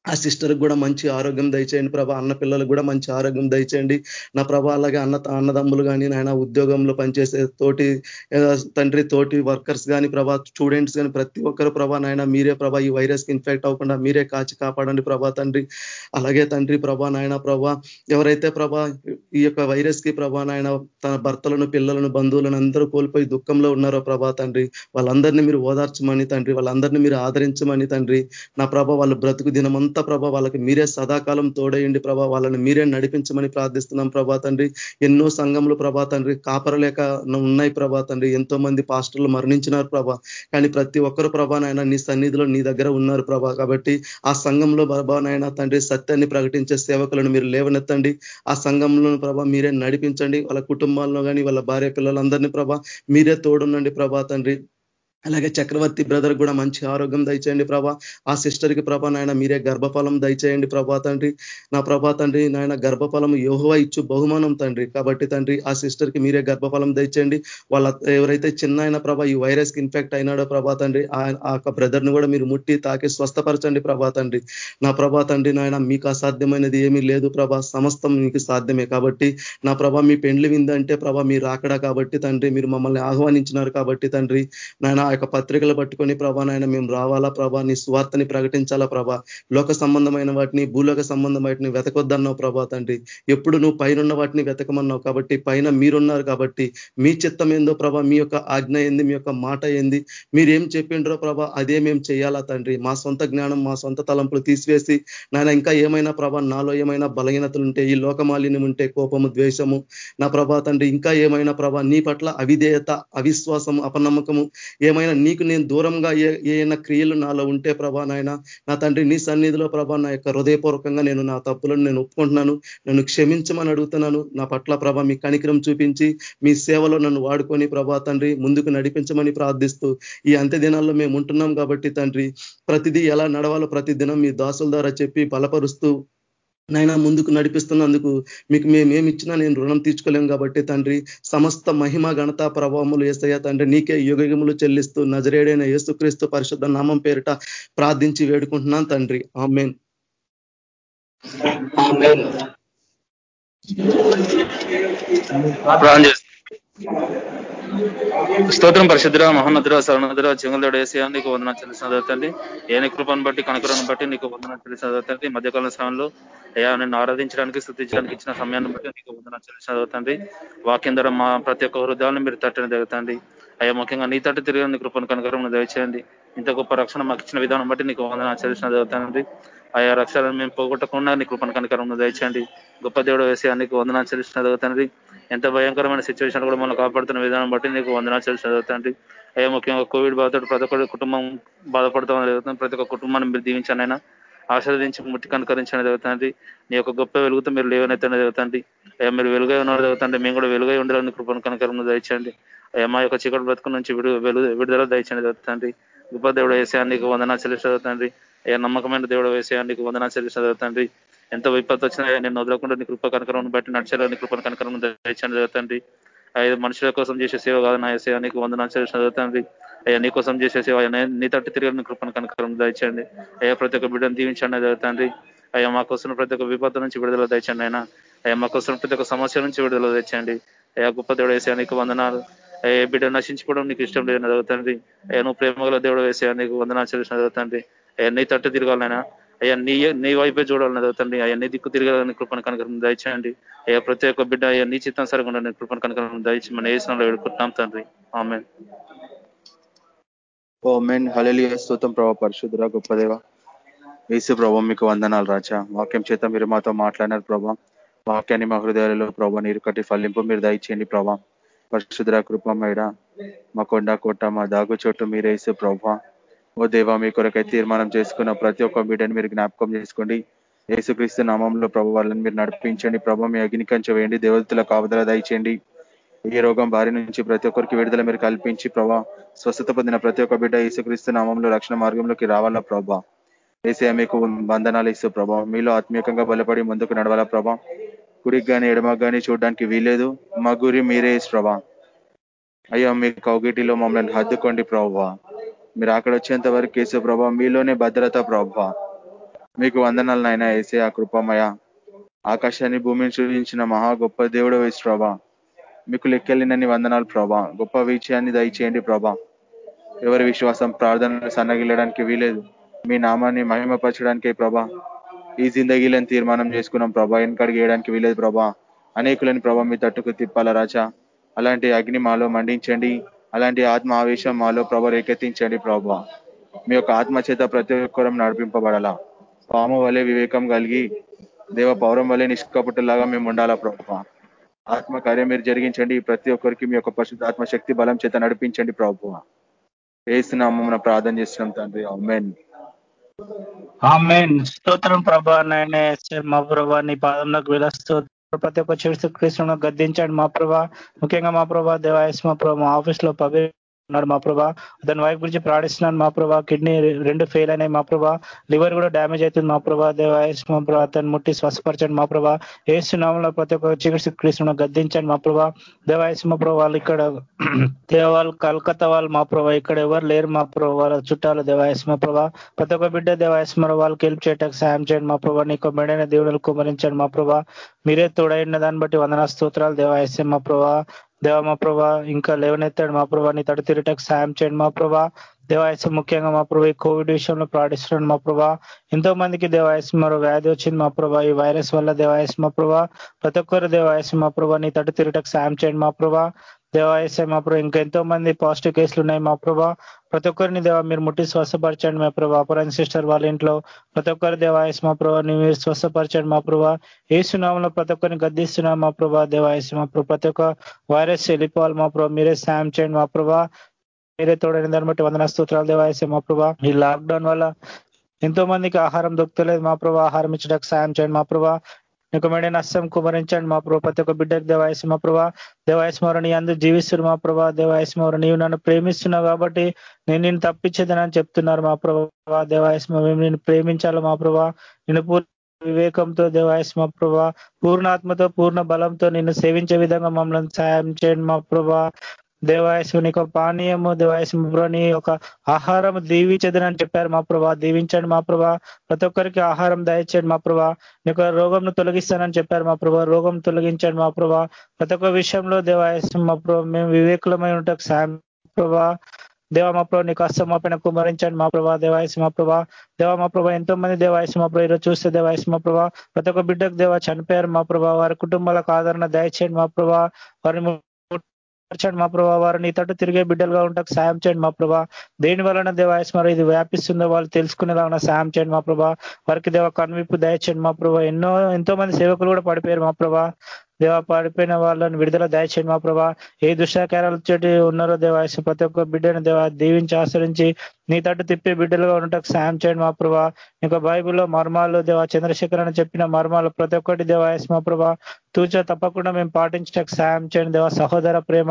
ఆ సిస్టర్కి కూడా మంచి ఆరోగ్యం దయచేయండి ప్రభా. అన్న పిల్లలకు కూడా మంచి ఆరోగ్యం దయచేయండి. నా ప్రభా అలాగే అన్న అన్నదమ్ములు కానీ నాయన ఉద్యోగంలో పనిచేసే తోటి తండ్రి తోటి వర్కర్స్ కానీ ప్రభా స్టూడెంట్స్ కానీ ప్రతి ఒక్కరు ప్రభా నాయన మీరే ప్రభా ఈ వైరస్కి ఇన్ఫెక్ట్ అవ్వకుండా మీరే కాచి కాపాడండి ప్రభా తండ్రి. అలాగే తండ్రి ప్రభా నాయన ప్రభా ఎవరైతే ప్రభా ఈ యొక్క వైరస్కి ప్రభా నాయన తన భర్తలను పిల్లలను బంధువులను అందరూ కోల్పోయి దుఃఖంలో ఉన్నారో ప్రభా తండ్రి వాళ్ళందరినీ మీరు ఓదార్చమని తండ్రి వాళ్ళందరినీ మీరు ఆదరించమని తండ్రి నా ప్రభా వాళ్ళు బ్రతుకు దినమంతా ప్రభా వాళ్ళకి మీరే సదాకాలం తోడయండి ప్రభా. వాళ్ళని మీరే నడిపించమని ప్రార్థిస్తున్నాం ప్రభా తండ్రి. ఎన్నో సంఘములు ప్రభా తండ్రి కాపరలేక ఉన్నాయి ప్రభా తండ్రి. ఎంతో మంది పాస్టర్లు మరణించినారు ప్రభా. కానీ ప్రతి ఒక్కరు ప్రభా నీ సన్నిధిలో నీ దగ్గర ఉన్నారు ప్రభా. కాబట్టి ఆ సంఘంలో ప్రభా తండ్రి సత్యాన్ని ప్రకటించే సేవకులను మీరు లేవనెత్తండి. ఆ సంఘంలో ప్రభా మీరే నడిపించండి. వాళ్ళ కుటుంబాల్లో కానీ వాళ్ళ భార్య పిల్లలందరినీ ప్రభా మీరే తోడుండండి ప్రభా తండ్రి. అలాగే చక్రవర్తి బ్రదర్ కూడా మంచి ఆరోగ్యం దయచేయండి ప్రభా. ఆ సిస్టర్కి ప్రభా నాయన మీరే గర్భఫలం దయచేయండి ప్రభా తండ్రి. నా ప్రభా తండ్రి నాయన గర్భఫలం యోహవ ఇచ్చు బహుమానం తండ్రి. కాబట్టి తండ్రి ఆ సిస్టర్కి మీరే గర్భఫలం దయచేయండి. వాళ్ళ ఎవరైతే చిన్న అయిన ప్రభా ఈ వైరస్కి ఇన్ఫెక్ట్ అయినాడో ప్రభా తండ్రి ఆ యొక్క బ్రదర్ని కూడా మీరు ముట్టి తాకి స్వస్థపరచండి ప్రభా తండ్రి. నా ప్రభా తండ్రి నాయన మీకు అసాధ్యమైనది ఏమీ లేదు ప్రభా. సమస్తం మీకు సాధ్యమే కాబట్టి నా ప్రభా మీ పెండ్లి విందంటే ప్రభా మీరు రాకడా కాబట్టి తండ్రి మీరు మమ్మల్ని ఆహ్వానించినారు కాబట్టి తండ్రి. నాయన యొక్క పత్రికలు పట్టుకొని ప్రభా నాయన మేము రావాలా ప్రభా? నీ స్వార్థని ప్రకటించాలా ప్రభా? లోక సంబంధమైన వాటిని భూలోక సంబంధం వాటిని వెతకొద్దన్నావు ప్రభా తండ్రి. ఎప్పుడు నువ్వు పైన వాటిని వెతకమన్నావు కాబట్టి పైన మీరున్నారు కాబట్టి మీ చిత్తం ఏందో ప్రభా మీ యొక్క ఆజ్ఞ ఏంది మీ యొక్క మాట ఏంది? మీరేం చెప్పిండ్రో ప్రభా అదే మేము చేయాలా తండ్రి. మా సొంత జ్ఞానం మా సొంత తలంపులు తీసివేసి నాయన ఇంకా ఏమైనా ప్రభా నాలో ఏమైనా బలహీనతలు ఉంటే ఈ లోకమాలిన్యం ఉంటే కోపము ద్వేషము నా ప్రభా తండ్రి ఇంకా ఏమైనా ప్రభా నీ పట్ల అవిధేయత అవిశ్వాసము అపనమ్మకము ఏమైనా నీకు నేను దూరంగా ఏమైనా క్రియలు నాలో ఉంటే ప్రభా నాయన నా తండ్రి నీ సన్నిధిలో ప్రభా నా యొక్క హృదయపూర్వకంగా నేను నా తప్పులను నేను ఒప్పుకుంటున్నాను నన్ను క్షమించమని అడుగుతున్నాను. నా పట్ల ప్రభా మీ కనికరం చూపించి మీ సేవలో నన్ను వాడుకొని ప్రభా తండ్రి ముందుకు నడిపించమని ప్రార్థిస్తూ ఈ అంత్య దినాల్లో మేము ఉంటున్నాం కాబట్టి తండ్రి ప్రతిదీ ఎలా నడవాలో ప్రతి దినం మీ దాసుల ద్వారా చెప్పి బలపరుస్తూ నైనా ముందుకు నడిపిస్తున్నందుకు మీకు మేమేమి ఇచ్చినా నేను రుణం తీర్చుకోలేం కాబట్టి తండ్రి సమస్త మహిమ ఘనత ప్రభావములు ఏసయ్యా తండ్రి నీకే యుగములు చెల్లిస్తూ నజరేడైన యేసుక్రీస్తు పరిశుద్ధ నామం పేరిట ప్రార్థించి వేడుకుంటున్నాను తండ్రి. ఆమెన్. స్తోత్రం పరిశుద్ధుర మహోన్నతుడ సరణుద్ర జింగలుడు వేసేయా నీకు వందన చెల్లిసిన చదువుతండి ఏ కృపను బట్టి కనుకరను బట్టి నీకు వందన చెల్లిసిన చదువుతండి మధ్యకాల సమయంలో అయ్యా నేను ఆరాధించడానికి స్థుతించడానికి ఇచ్చిన సమయాన్ని బట్టి నీకు వందన చెల్లిసిన చదువుతండి వాక్యం ద్వారా మా ప్రతి ఒక్క హృదయాలను మీరు తట్టని జరుగుతండి అయ్యా ముఖ్యంగా నీ తట్టు తిరిగి కృపను కనుకరం దయచేయండి. ఇంత గొప్ప రక్షణ మాకు ఇచ్చిన విధానం బట్టి నీకు వందన చెల్లిసిన చదువుతానండి ఆయా రక్షణను మేము పోగొట్టకుండా నీ కృపణ కనకరంలో దయచండి గొప్ప దేవుడు వేసి నీకు వందన చెల్లిసిన చదువుతండి ఎంత భయంకరమైన సిచ్యువేషన్ కూడా మనం కాపాడుతున్న విధానం బట్టి నీకు వందన చెల్లిసిన చదువుతండి అయ్యా ముఖ్యంగా కోవిడ్ బాధతో ప్రతి ఒక్కరి కుటుంబం బాధపడతామని జరుగుతుంది ప్రతి ఒక్క కుటుంబాన్ని మీరు దీవించానైనా ఆశీర్వదించి ముట్టి కనుకరించని జరుగుతుంది నీ యొక్క గొప్ప వెలుగుతో మీరు లేవనైతేనే జరుగుతుంది అయ్యా మీరు వెలుగై ఉన్న జరుగుతుంది మేము కూడా వెలుగై ఉండాలని కృపను కనకరంలో దయచండి అయ్యా మా యొక్క చీకటి బ్రతుకు నుంచి విడు విడుదల దయచండి జరుగుతుంది గొప్ప దేవుడు వేసే నీకు వందనా చెల్లిసిన అయ్యా నమ్మకమైన దేవుడు వేసే నీకు వందనా చెల్లిసిన తండ్రి. ఎంత విపత్తు వచ్చినా నేను వదలకుండా నీ కృప కనకరం బట్టి నడిచేలా నీ కృపను కనకరం దయచండి జరుగుతుంది ఐదు మనుషుల కోసం చేసే సేవ కాదు నా ఏసే నీకు వందనా చెల్లిసిన జరుగుతుంది అయ్యా నీ కోసం చేసే సేవ నీ తట్టు తిరిగి కృపను కనకరం దయచండి అయ్యా ప్రతి ఒక్క బిడ్డను దీవించండి జరుగుతుంది అయ్యా మా కోసం ప్రతి ఒక్క విపత్తు నుంచి విడుదల తెచ్చండి అయినా అయ్యా మా కోసం ప్రతి ఒక్క సమస్య నుంచి విడుదల తెచ్చండి అయ్యా గొప్ప దేవుడు వేసే నీకు వందనాలు. అయ్యా బిడ్డ నశించుకోవడం నీకు ఇష్టం లేదని చదువుతుంది అయ్యా నువ్వు ప్రేమగల దేవుడు వేసే నీకు వందనాలు చెల్లిసిన చదువుతుంది అయ్యా నీ తట్టు తిరగాలైనా. అయ్యా నీ నీ వైపే చూడాలని చదువుతండి అయ్యా నీ దిక్కు తిరగాలని కృపణ కనకరం దయచేయండి. అయ్యా ప్రతి ఒక్క బిడ్డ అయ్యా నీ చిత్తం నేను కృపణ కనకరం దయచి మన ఏసంలో వేడుకుంటున్నాం తండ్రి. ఆమె ఓ మెన్ హలలి స్తోత్రం ప్రభా పరిశుద్ధుర గొప్పదేవ వేసు ప్రభా మీకు వందనాలు రాజా. వాక్యం చేత మీరు మాతో మాట్లాడినారు ప్రభా. వాక్యాన్ని మా హృదయాలలో ప్రభా నీరు కట్టి ఫలింపు మీరు దయచేయండి ప్రభా. పరిశుద్ర కృపమేడ మా కొండ కోట మా దాగు చోటు మీరు వేసే ప్రభా. ఓ దేవా మీ కొరకై తీర్మానం చేసుకున్న ప్రతి ఒక్క బిడ్డని మీరు జ్ఞాపకం చేసుకోండి. యేసుక్రీస్తు నామంలో ప్రభు వాళ్ళని మీరు నడిపించండి. ప్రభు మీ అగ్నికంచ వేయండి. దేవతల కావదల దయచేయండి. ఈ రోగం బారి నుంచి ప్రతి ఒక్కరికి విడుదల మీరు కల్పించి ప్రభా స్వస్థత పొందిన ప్రతి ఒక్క బిడ్డ యేసుక్రీస్తు నామంలో రక్షణ మార్గంలోకి రావాలా ప్రభా? ఏసే మీకు బంధనాలు ఇస్తూ ప్రభా. మీలో ఆత్మీయంగా బలపడి ముందుకు నడవాలా ప్రభా? కుడికి కానీ ఎడమకు కానీ చూడడానికి వీలేదు మా గురి మీరే ప్రభా. అయ్యా మీ కౌగిటిలో మమ్మల్ని హద్దుకోండి ప్రభా. మీరు అక్కడ వచ్చేంత వరకు వేసే ప్రభా మీలోనే భద్రత ప్రభా. మీకు వందనాలు నాయన వేసే ఆ కృపమయ. ఆకాశాన్ని భూమిని సృజించిన మహా గొప్ప దేవుడు వేసు ప్రభా. మీకు లెక్కెళ్ళినన్ని వందనాలు ప్రభా. గొప్ప విజయాన్ని దయచేయండి ప్రభా. ఎవరి విశ్వాసం ప్రార్థనలు సన్నగిల్లడానికి వీలేదు. మీ నామాన్ని మహిమపరచడానికి ప్రభా. ఈ జిందగీలను తీర్మానం చేసుకున్నాం ప్రభా. వెనకడికి వేయడానికి వీలేదు ప్రభా. అనేకులని ప్రభా మీ తట్టుకు తిప్పాల రాజా. అలాంటి అగ్ని మాలో మండించండి. అలాంటి ఆత్మ ఆవేశం మాలో ప్రభ రేకెత్తించండి ప్రభ. మీ యొక్క ఆత్మ చేత ప్రతి ఒక్కరం నడిపింపబడాలా. పాము వలె వివేకం కలిగి దేవ పౌరం వలె నిష్కపుట్టులాగా మేము ఉండాలా ప్రభా. ఆత్మ కార్యం మీరు జరిగించండి. ప్రతి ఒక్కరికి మీ యొక్క పరిశుద్ధ ఆత్మశక్తి బలం చేత నడిపించండి ప్రభు. వేసినామన్న ప్రార్థన చేస్తున్నాం తండ్రి. అమ్మేన్ ఆమెన్. స్తోత్రం ప్రభా నాయన మా ప్రభా నీ పాదంలోకి వెళ్ళ ప్రతి ఒక్క చిరుస్తు కృష్ణను గద్దించండి మా ప్రభా. ముఖ్యంగా మా ప్రభా దేవాయస్ మా ప్రభా మా ఆఫీస్లో పవి ఉన్నాడు మా ప్రభా దాని వైఫ్ గురించి ప్రాణిస్తున్నాను మా ప్రభా కిడ్నీ రెండు ఫెయిల్ అయినాయి మా ప్రభా లివర్ కూడా డ్యామేజ్ అవుతుంది మా ప్రభా దేవాయస్ మా ప్రభా అతను ముట్టి స్వస్థపరచండి మా ప్రభా ఏసునామంలో ప్రతి ఒక్క చికిత్స కృష్ణను గద్దించండి మా ప్రభా దేవాయస్ మా ప్రభా వాళ్ళు ఇక్కడ దేవాళ్ళు కలకత్తా వాళ్ళు మా ప్రభా ఇక్కడ ఎవరు లేరు మా ప్రభా వాళ్ళ చుట్టాలు దేవాయస్ మా ప్రభా ప్రతి ఒక్క బిడ్డ దేవాయస్ మరో వాళ్ళకి హెల్ప్ చేయటానికి సాయం చేయండి మా ప్రభా నీకు మెడైన దేవుడు కుమరించండి మా ప్రభా మీరే తోడైన దాన్ని బట్టి వందనా స్తోత్రాలు దేవాయస్యం మా ప్రభా దేవ మా ప్రభా ఇంకా లేవనెత్తాడు మా ప్రభా నీ తడి తిరటకు సాయం చేయండి మా ప్రభా. దేవాయసం ముఖ్యంగా మా ప్రభా ఈ కోవిడ్ విషయంలో ప్రాటిస్తున్నాడు మా ప్రభా. ఎంతో మందికి దేవాయసం మరో వ్యాధి వచ్చింది మా ప్రభా. ఈ వైరస్ వల్ల దేవాయసం మా ప్రభా. ప్రతి ఒక్కరు దేవాయసం మా ప్రభా నీ తడి తిరటకు సాయం చేయండి మా ప్రభా. దేవాయసే మా ప్రభు ఇంకా ఎంతో మంది పాజిటివ్ కేసులు ఉన్నాయి మా ప్రభా ప్రతి ఒక్కరిని దేవా మీరు ముట్టి స్వస్థపరచండి మా ప్రభా అపరాన్ సిస్టర్ వాళ్ళ ఇంట్లో ప్రతి ఒక్కరి దేవాయస్ మా ప్రభా మీరు స్వస్థపరచండి మా ప్రభా ఏసునామంలో ప్రతి ఒక్కరిని గద్దిస్తున్నాం మా ప్రభా దేవాయస్ మా ప్రభు ప్రతి ఒక్క వైరస్ వెళ్ళిపోవాలి మా ప్రభా మీరే సాయం చేయండి మా ప్రభా మీరే తోడైన దాన్ని బట్టి వందన స్తోత్రాలు దేవాయసే మా ప్రభా ఈ లాక్డౌన్ వల్ల ఎంతో మందికి ఆహారం దొరుకుతలేదు మా ప్రభా ఆహారం ఇచ్చడానికి సాయం చేయండి మా ప్రభా నీకు నష్టం కుమరించండి మా ప్రభా. ప్రతి ఒక్క బిడ్డకు దేవాయసు మా ప్రభా. దేవాయస్మరు నీ అందరూ జీవిస్తున్నారు మా ప్రభా. దేవాయస్మరు నీవు నన్ను ప్రేమిస్తున్నావు కాబట్టి నేను నిన్ను తప్పించేదని చెప్తున్నారు మా ప్రభా. దేవాయస్మ మేము నేను ప్రేమించాలి మా ప్రభా. నేను వివేకంతో దేవాయస్మ ప్రభా. పూర్ణాత్మతో పూర్ణ బలంతో నిన్ను సేవించే విధంగా మమ్మల్ని సాయం చేయండి మా ప్రభా. దేవాయసు నీకు పానీయము దేవాయసు ప్రభా నీ యొక్క ఆహారం దీవించదని చెప్పారు మా ప్రభా దీవించండి మా ప్రభా ప్రతి ఒక్కరికి ఆహారం దయచేయండి మా ప్రభా నీ రోగంను తొలగిస్తానని చెప్పారు మా ప్రభా రోగం తొలగించండి మా ప్రభా ప్రతి ఒక్క విషయంలో దేవాయసు మా ప్రభా మేము వివేకులమై ఉంటాం సాయం ప్రభా. దేవా మా ప్రభా నీకు అస్తం మా పైన కుమరించండి మా ప్రభా. దేవాయసు మా ప్రభా. దేవా మా ప్రభా ఎంతో మంది దేవాయసు మా ప్రభా ఈరోజు చూస్తే దేవాయసు మా ప్రభా. ప్రతి ఒక్క బిడ్డకు దేవా చనిపోయారు మా ప్రభా. వారి కుటుంబాలకు ఆదరణ దయచేయండి మా ప్రభా. వారిని మార్చండి మా ప్రభా వారు నీ తట్టు తిరిగే బిడ్డలుగా ఉంటాకు సాయం చేయండి మా ప్రభా. దేని వలన దేవాయస్మర ఇది వ్యాపిస్తుందో వాళ్ళు తెలుసుకునేలాగా సాయం చేయండి మా ప్రభా. వారికి దేవ కనువిప్పు దయచేయండి మా ప్రభా. ఎన్నో ఎంతో మంది సేవకులు కూడా పడిపోయారు మా ప్రభా. దేవ పడిపోయిన వాళ్ళని విడుదల దయచేయండి మా ప్రభా. ఏ దుష్టాకారాలు చెట్టు ఉన్నారో దేవాయసు ప్రతి ఒక్క బిడ్డను దేవ దీవించి ఆశ్రయించి నీ తట్టు తిప్పే బిడ్డలుగా ఉండటకు సాయం చేయండి మా ప్రభా. ఇంకా బైబిల్లో మర్మాలు దేవా చంద్రశేఖర్ అని చెప్పిన మర్మాలు ప్రతి ఒక్కటి దేవాయస్ మా ప్రభా. తూచ తప్పకుండా మేము పాటించటకు సాయం చేయండి దేవా సహోదర ప్రేమ.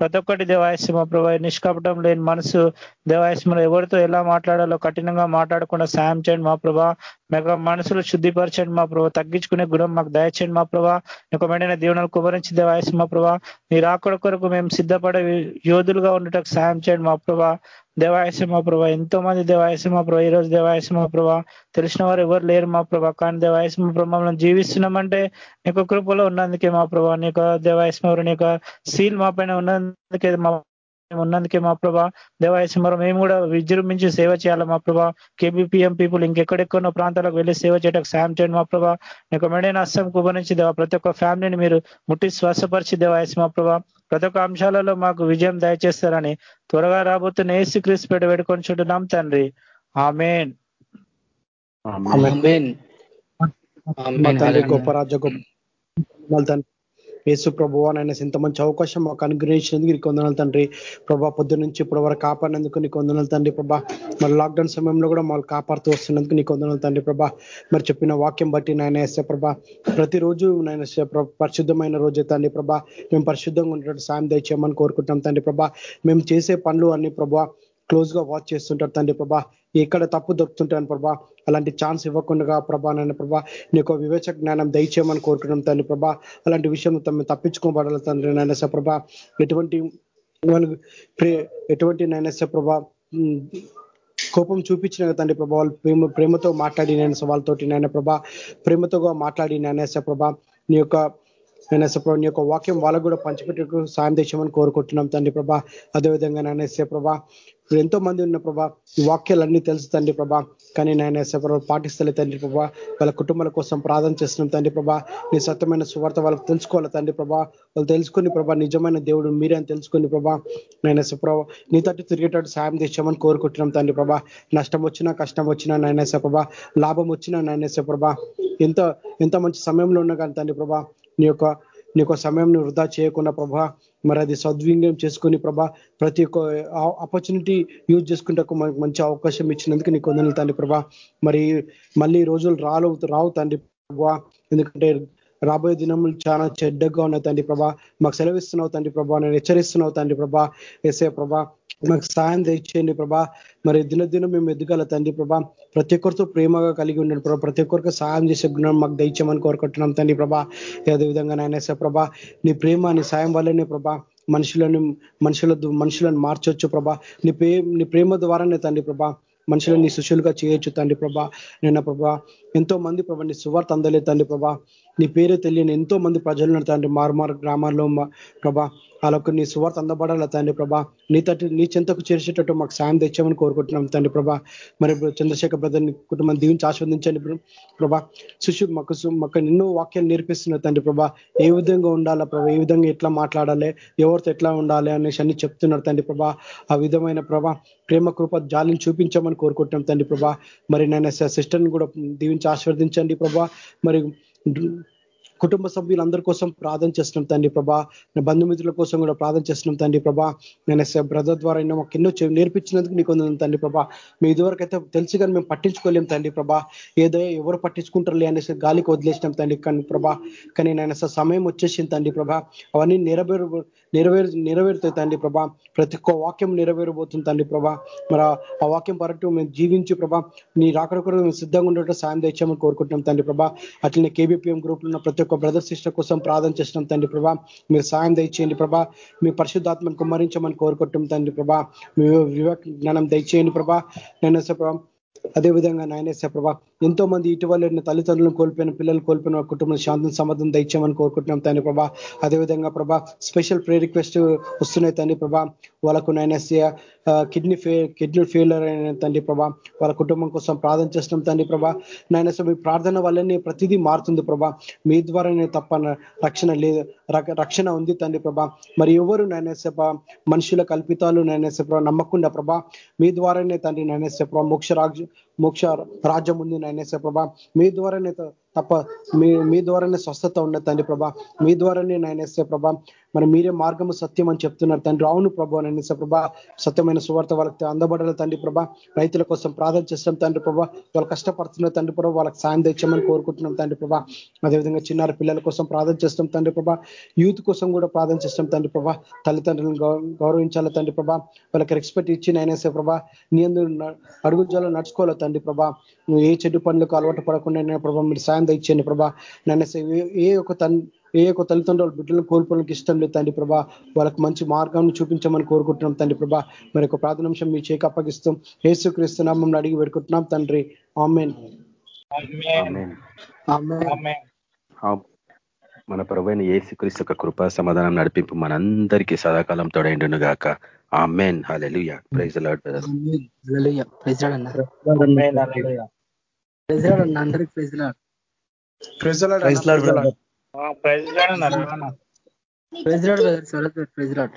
ప్రతి ఒక్కటి దేవాయసు మా ప్రభా నిష్కపటం లేని మనసు దేవాయస్మలో ఎవరితో ఎలా మాట్లాడాలో కఠినంగా మాట్లాడకుండా సాయం చేయండి మా ప్రభా. మెగా మనసులు శుద్ధిపరచండి మా ప్రభా. తగ్గించుకునే గుణం మాకు దయచేయండి మా ప్రభా. ఒక మెండైన దీవెనలు కుమరించి దేవాయసు మా ప్రభా. మీరు రాకడ కొరకు మేము సిద్ధపడే యోధులుగా ఉండటకు సాయం చేయండి మా ప్రభా. దేవాయసు మా ప్రభా ఎంతో మంది దేవాయసు మా ప్రభా ఈరోజు దేవాయసు మా ప్రభా తెలిసిన వారు ఎవరు లేరు మా ప్రభా కానీ దేవాయసు మా ప్రభా మనం జీవిస్తున్నామంటే నీకు కృపలో ఉన్నందుకే మా ప్రభా నీకు దేవాయసు సీల్ మా పైన ఉన్నందుకే మా ఉన్నందుకే మా ప్రభా. దేవాయసింహరం మేము కూడా విజృంభించి సేవ చేయాలి మా ప్రభా. కేబీపీఎం పీపుల్ ఇంకెక్కడెక్కడో ప్రాంతాలకు వెళ్ళి సేవ చేయడానికి సాయం చేయండి మా ప్రభా. నీకు మెడైన అస్సం కుబరించి దేవా ప్రతి ఒక్క ఫ్యామిలీని మీరు ముట్టి శ్వాసపరిచి దేవాయసింహ ప్రభా ప్రతి ఒక్క అంశాలలో మాకు విజయం దయచేస్తారని త్వరగా రాబోతున్న ఏసు క్రీస్తు పెట్టి పెట్టుకొని చుట్టున్నాం తండ్రి. ఆమెన్. గొప్ప రాజ గొప్ప తండ్రి యేసు ప్రభువా నాయన ఇంత మంచి అవకాశం మాకు అనుగ్రహించినందుకు నీకు వందనాలు తండ్రి. ప్రభా పొద్దు నుంచి ఇప్పుడు వరకు కాపాడినందుకు నీకు వందనాలు తండ్రి. ప్రభా మరి లాక్డౌన్ సమయంలో కూడా మళ్ళీ కాపాడుతూ వస్తున్నందుకు నీకు వందనాలు తండ్రి. ప్రభా మరి చెప్పిన వాక్యం బట్టి నాయన ఎస్ఏ ప్రభా ప్రతిరోజు నాయన పరిశుద్ధమైన రోజే తండ్రి. ప్రభా మేము పరిశుద్ధంగా ఉండేటట్టు సాయం దయచేయమని కోరుకుంటాం తండ్రి. ప్రభా మేము చేసే పనులు అన్ని ప్రభా క్లోజ్గా వాచ్ చేస్తుంటారు తండ్రి ప్రభా ఎక్కడ తప్పు దొరుకుతుంటాను ప్రభా అలాంటి ఛాన్స్ ఇవ్వకుండా ప్రభా నాయన ప్రభా నీకు వివేచక జ్ఞానం దయచేయమని కోరుకున్నాం తండ్రి ప్రభా. అలాంటి విషయం తమ తప్పించుకోబడాలి తండ్రి నాయనస ప్రభా. ఎటువంటి ఎటువంటి నాయనస ప్రభా కోపం చూపించిన తండ్రి ప్రభా వాళ్ళు ప్రేమ ప్రేమతో మాట్లాడి నేను వాళ్ళతోటి నాయన ప్రభా ప్రేమతో మాట్లాడి నాయనస ప్రభా నీ యొక్క నేనేస ప్రభా నీ యొక్క వాక్యం వాళ్ళకు కూడా పంచిపెట్టకు సాయం దేశమని కోరుకుంటున్నాం తండ్రి ప్రభా. అదేవిధంగా నేనేసే ప్రభా ఎంతో మంది ఉన్న ప్రభా ఈ వాక్యాలన్నీ తెలుసు తండ్రి ప్రభా. కానీ నేను ప్రభా పాటిస్తలే తండ్రి ప్రభా. వాళ్ళ కుటుంబాల కోసం ప్రార్థన చేస్తున్నాం తండ్రి ప్రభా. నీ సత్యమైన సువార్త వాళ్ళకి తెలుసుకోవాలి తండ్రి ప్రభా. వాళ్ళు తెలుసుకుని ప్రభా నిజమైన దేవుడు మీరే అని తెలుసుకుని ప్రభా. నేను ప్రభా నీ తట్టు తిరిగేటట్టు సాయం తెచ్చామని కోరుకుంటున్నాం తండ్రి ప్రభా. నష్టం వచ్చినా కష్టం వచ్చినా నాయన ప్రభా లాభం వచ్చినా నాయన ప్రభా ఎంత ఎంత మంచి సమయంలో ఉన్నా కానీ తండ్రి ప్రభా నీ యొక్క నీ యొక్క సమయం వృధా చేయకుండా ప్రభా మరి అది సద్వినియోగం చేసుకుని ప్రభా ప్రతి ఒక్క ఆపర్చునిటీ యూజ్ చేసుకుంటకు మనకు మంచి అవకాశం ఇచ్చినందుకు నీకు వందలు తండ్రి ప్రభా. మరి మళ్ళీ రోజులు రాలు రావు తండ్రి ప్రభా. ఎందుకంటే రాబోయే దినములు చాలా చెడ్డగా ఉన్నాయి తండ్రి ప్రభా. మాకు సెలవిస్తున్నావు తండ్రి ప్రభా. నేను హెచ్చరిస్తున్నావు తండ్రి ప్రభా. వేసే ప్రభా మాకు సాయం తెచ్చేయండి ప్రభా. మరి దినదినం మేము ఎదుగాల తండ్రి ప్రభా. ప్రతి ఒక్కరితో ప్రేమగా కలిగి ఉండండి ప్రభా. ప్రతి ఒక్కరికి సాయం చేసే గుణం మాకు దయచేయమని కోరుకుంటున్నాం తండ్రి ప్రభా. అదేవిధంగా నాయనేసే ప్రభా నీ ప్రేమ నీ సాయం వల్లనే ప్రభా మనుషులను మనుషుల మనుషులను మార్చొచ్చు ప్రభా. నీ ప్రే నీ ప్రేమ ద్వారానే తండ్రి ప్రభా మనుషులను నీ శిష్యులుగా చేయొచ్చు తండ్రి ప్రభా. నేను ప్రభా ఎంతో మంది ప్రభా నీ సువార్త అందలే తండ్రి ప్రభా. నీ పేరు తెలియని ఎంతో మంది ప్రజలు తండ్రి. మారుమారు గ్రామాల్లో ప్రభా వాళ్ళకు నీ సువార్త అందబడాల తండ్రి ప్రభా. నీ తట్టు నీ చెంతకు చేర్చేటట్టు మాకు సాయం తెచ్చామని కోరుకుంటున్నాం తండ్రి ప్రభా. మరి చంద్రశేఖర్ బ్రదర్ని కుటుంబం దీవించి ఆస్వాదించండి ప్రభా. శిష్యు మాకు మాకు ఎన్నో వాక్యాలు నేర్పిస్తున్నారు తండ్రి ప్రభా. ఏ విధంగా ఉండాలా ప్రభా? ఏ విధంగా ఎట్లా మాట్లాడాలి? ఎవరితో ఎట్లా ఉండాలి? అనేసి అన్ని చెప్తున్నారు తండ్రి ప్రభా. ఆ విధమైన ప్రభా ప్రేమ కృప జాలిని చూపించమని కోరుకుంటున్నాం తండ్రి ప్రభా. మరి నేను సిస్టర్ని కూడా దీవించి ఆస్వాదించండి ప్రభా. మరి do కుటుంబ సభ్యులందరి కోసం ప్రార్థన చేస్తున్నాం తండ్రి ప్రభా. బంధుమిత్రుల కోసం కూడా ప్రార్థన చేస్తున్నాం తండ్రి ప్రభా. నేను బ్రదర్ ద్వారా మాకు ఎన్నో నేర్పించినందుకు నీకు తండ్రి ప్రభా. మీ ఇదివరకైతే తెలుసు కానీ మేము పట్టించుకోలేం తండ్రి ప్రభా. ఏదో ఎవరు పట్టించుకుంటారులే అనేసి గాలికి వదిలేసినాం తండ్రి కానీ ప్రభా. కానీ నేను సమయం వచ్చేసింది తండ్రి ప్రభా. అవన్నీ నెరవేరు నెరవేరు నెరవేరుతాయి తండ్రి ప్రభా. ప్రతి ఒక్క వాక్యం నెరవేరబోతుంది తండ్రి ప్రభా. మరి ఆ వాక్యం పరట్టు మేము జీవించి ప్రభా నీ రాకడ కూడా మేము సిద్ధంగా ఉండటం సాయం తెచ్చామని కోరుకుంటున్నాం తండ్రి ప్రభా. అట్లనే కేబీపీఎం గ్రూప్లో ప్రతి ఒక్క యొక్క బ్రదర్ సిస్టర్ కోసం ప్రార్థన చేసినాం తండ్రి ప్రభా. మీరు సాయం దయచేయండి ప్రభా. మీ పరిశుద్ధాత్మను కుమ్మరించమని కోరుకుంటాం తండ్రి ప్రభా. మీ వివేక జ్ఞానం దయచేయండి ప్రభా. నేను ప్రభా అదేవిధంగా నాయనేశ్వర ప్రభా ఎంతో మంది ఇటీవల తల్లిదండ్రులను కోల్పోయిన పిల్లలు కోల్పోయిన కుటుంబం శాంతి సమాధానం దయచేయమని కోరుకుంటున్నాం తండ్రి ప్రభా. అదేవిధంగా ప్రభా స్పెషల్ ప్రే రిక్వెస్ట్ వస్తున్నాయి తండ్రి ప్రభా. వాళ్ళకు నాయనస్య కిడ్నీ ఫే కిడ్నీ ఫెయిలర్ అయిన తండ్రి ప్రభా వాళ్ళ కుటుంబం కోసం ప్రార్థన చేస్తున్నాం తండ్రి ప్రభా. నాయనస్య మీ ప్రార్థన వల్లనే ప్రతిదీ మారుతుంది ప్రభా. మీ ద్వారానే తప్ప రక్షణ లేదు. రక్షణ ఉంది తండ్రి ప్రభా. మరి ఎవరు నాయనస్య మనుషుల కల్పితాలు నాయనస్య నమ్మకుండా ప్రభా. మీ ద్వారానే తండ్రి నాయనస్య మోక్ష మోక్ష రాజ్యం ఉంది నాయనేశ్వర ప్రభా. మీ ద్వారానే తప్ప మీ మీ ద్వారానే స్వస్థత ఉన్నది తండ్రి ప్రభా. మీ ద్వారానే నాయనేశ్వర ప్రభా. మరి మీరే మార్గము సత్యం అని చెప్తున్నారు తండ్రి. అవును ప్రభా నాయనేశ్వర ప్రభా. సత్యమైన సువార్త వాళ్ళకి అందబడాల తండ్రి ప్రభా. రైతుల కోసం ప్రార్థన చేస్తాం తండ్రి ప్రభా. వాళ్ళు కష్టపడుతున్న తండ్రి ప్రభా. వాళ్ళకి సాయం తెచ్చామని కోరుకుంటున్నాం తండ్రి ప్రభా. అదేవిధంగా చిన్నారి పిల్లల కోసం ప్రార్థన చేస్తాం తండ్రి ప్రభా. యూత్ కోసం కూడా ప్రార్థన చేస్తాం తండ్రి ప్రభా. తల్లిదండ్రులను గౌరవించాలి తండ్రి ప్రభా. వాళ్ళకి రెస్పెక్ట్ ఇచ్చి నాయనేశ్వర ప్రభా. నీ అందరూ జాలో నడుచుకోవాలి తండ్రి ప్రభా. నువ్వు ఏ చెడ్డు పనులకు అలవాటు పడకుండా ప్రభా మీరు సాయం తెచ్చేయండి ప్రభా. నన్ను ఏ ఒక తన్ ఏ యొక్క తల్లిదండ్రులు బిడ్డలను కోల్పోవడానికి ఇష్టం లేదు తండ్రి ప్రభా. వాళ్ళకి మంచి మార్గాన్ని చూపించమని కోరుకుంటున్నాం తండ్రి ప్రభా. మరి ఒక ప్రార్థనాంశం మీ చేకి అప్పగిస్తాం ఏసు క్రీస్తునామం అడిగి పెట్టుకుంటున్నాం తండ్రి. ఆమెన్. మన ప్రభైన ఏసుక్రీస్తు యొక్క కృపా సమాధానం నడిపింపు మనందరికీ సదాకాలం తోడైండును గాక ఆమెన్ హలెలుయ ప్రైజ్ అందరికి praise lord praise lord praise lord praise lord brother praise lord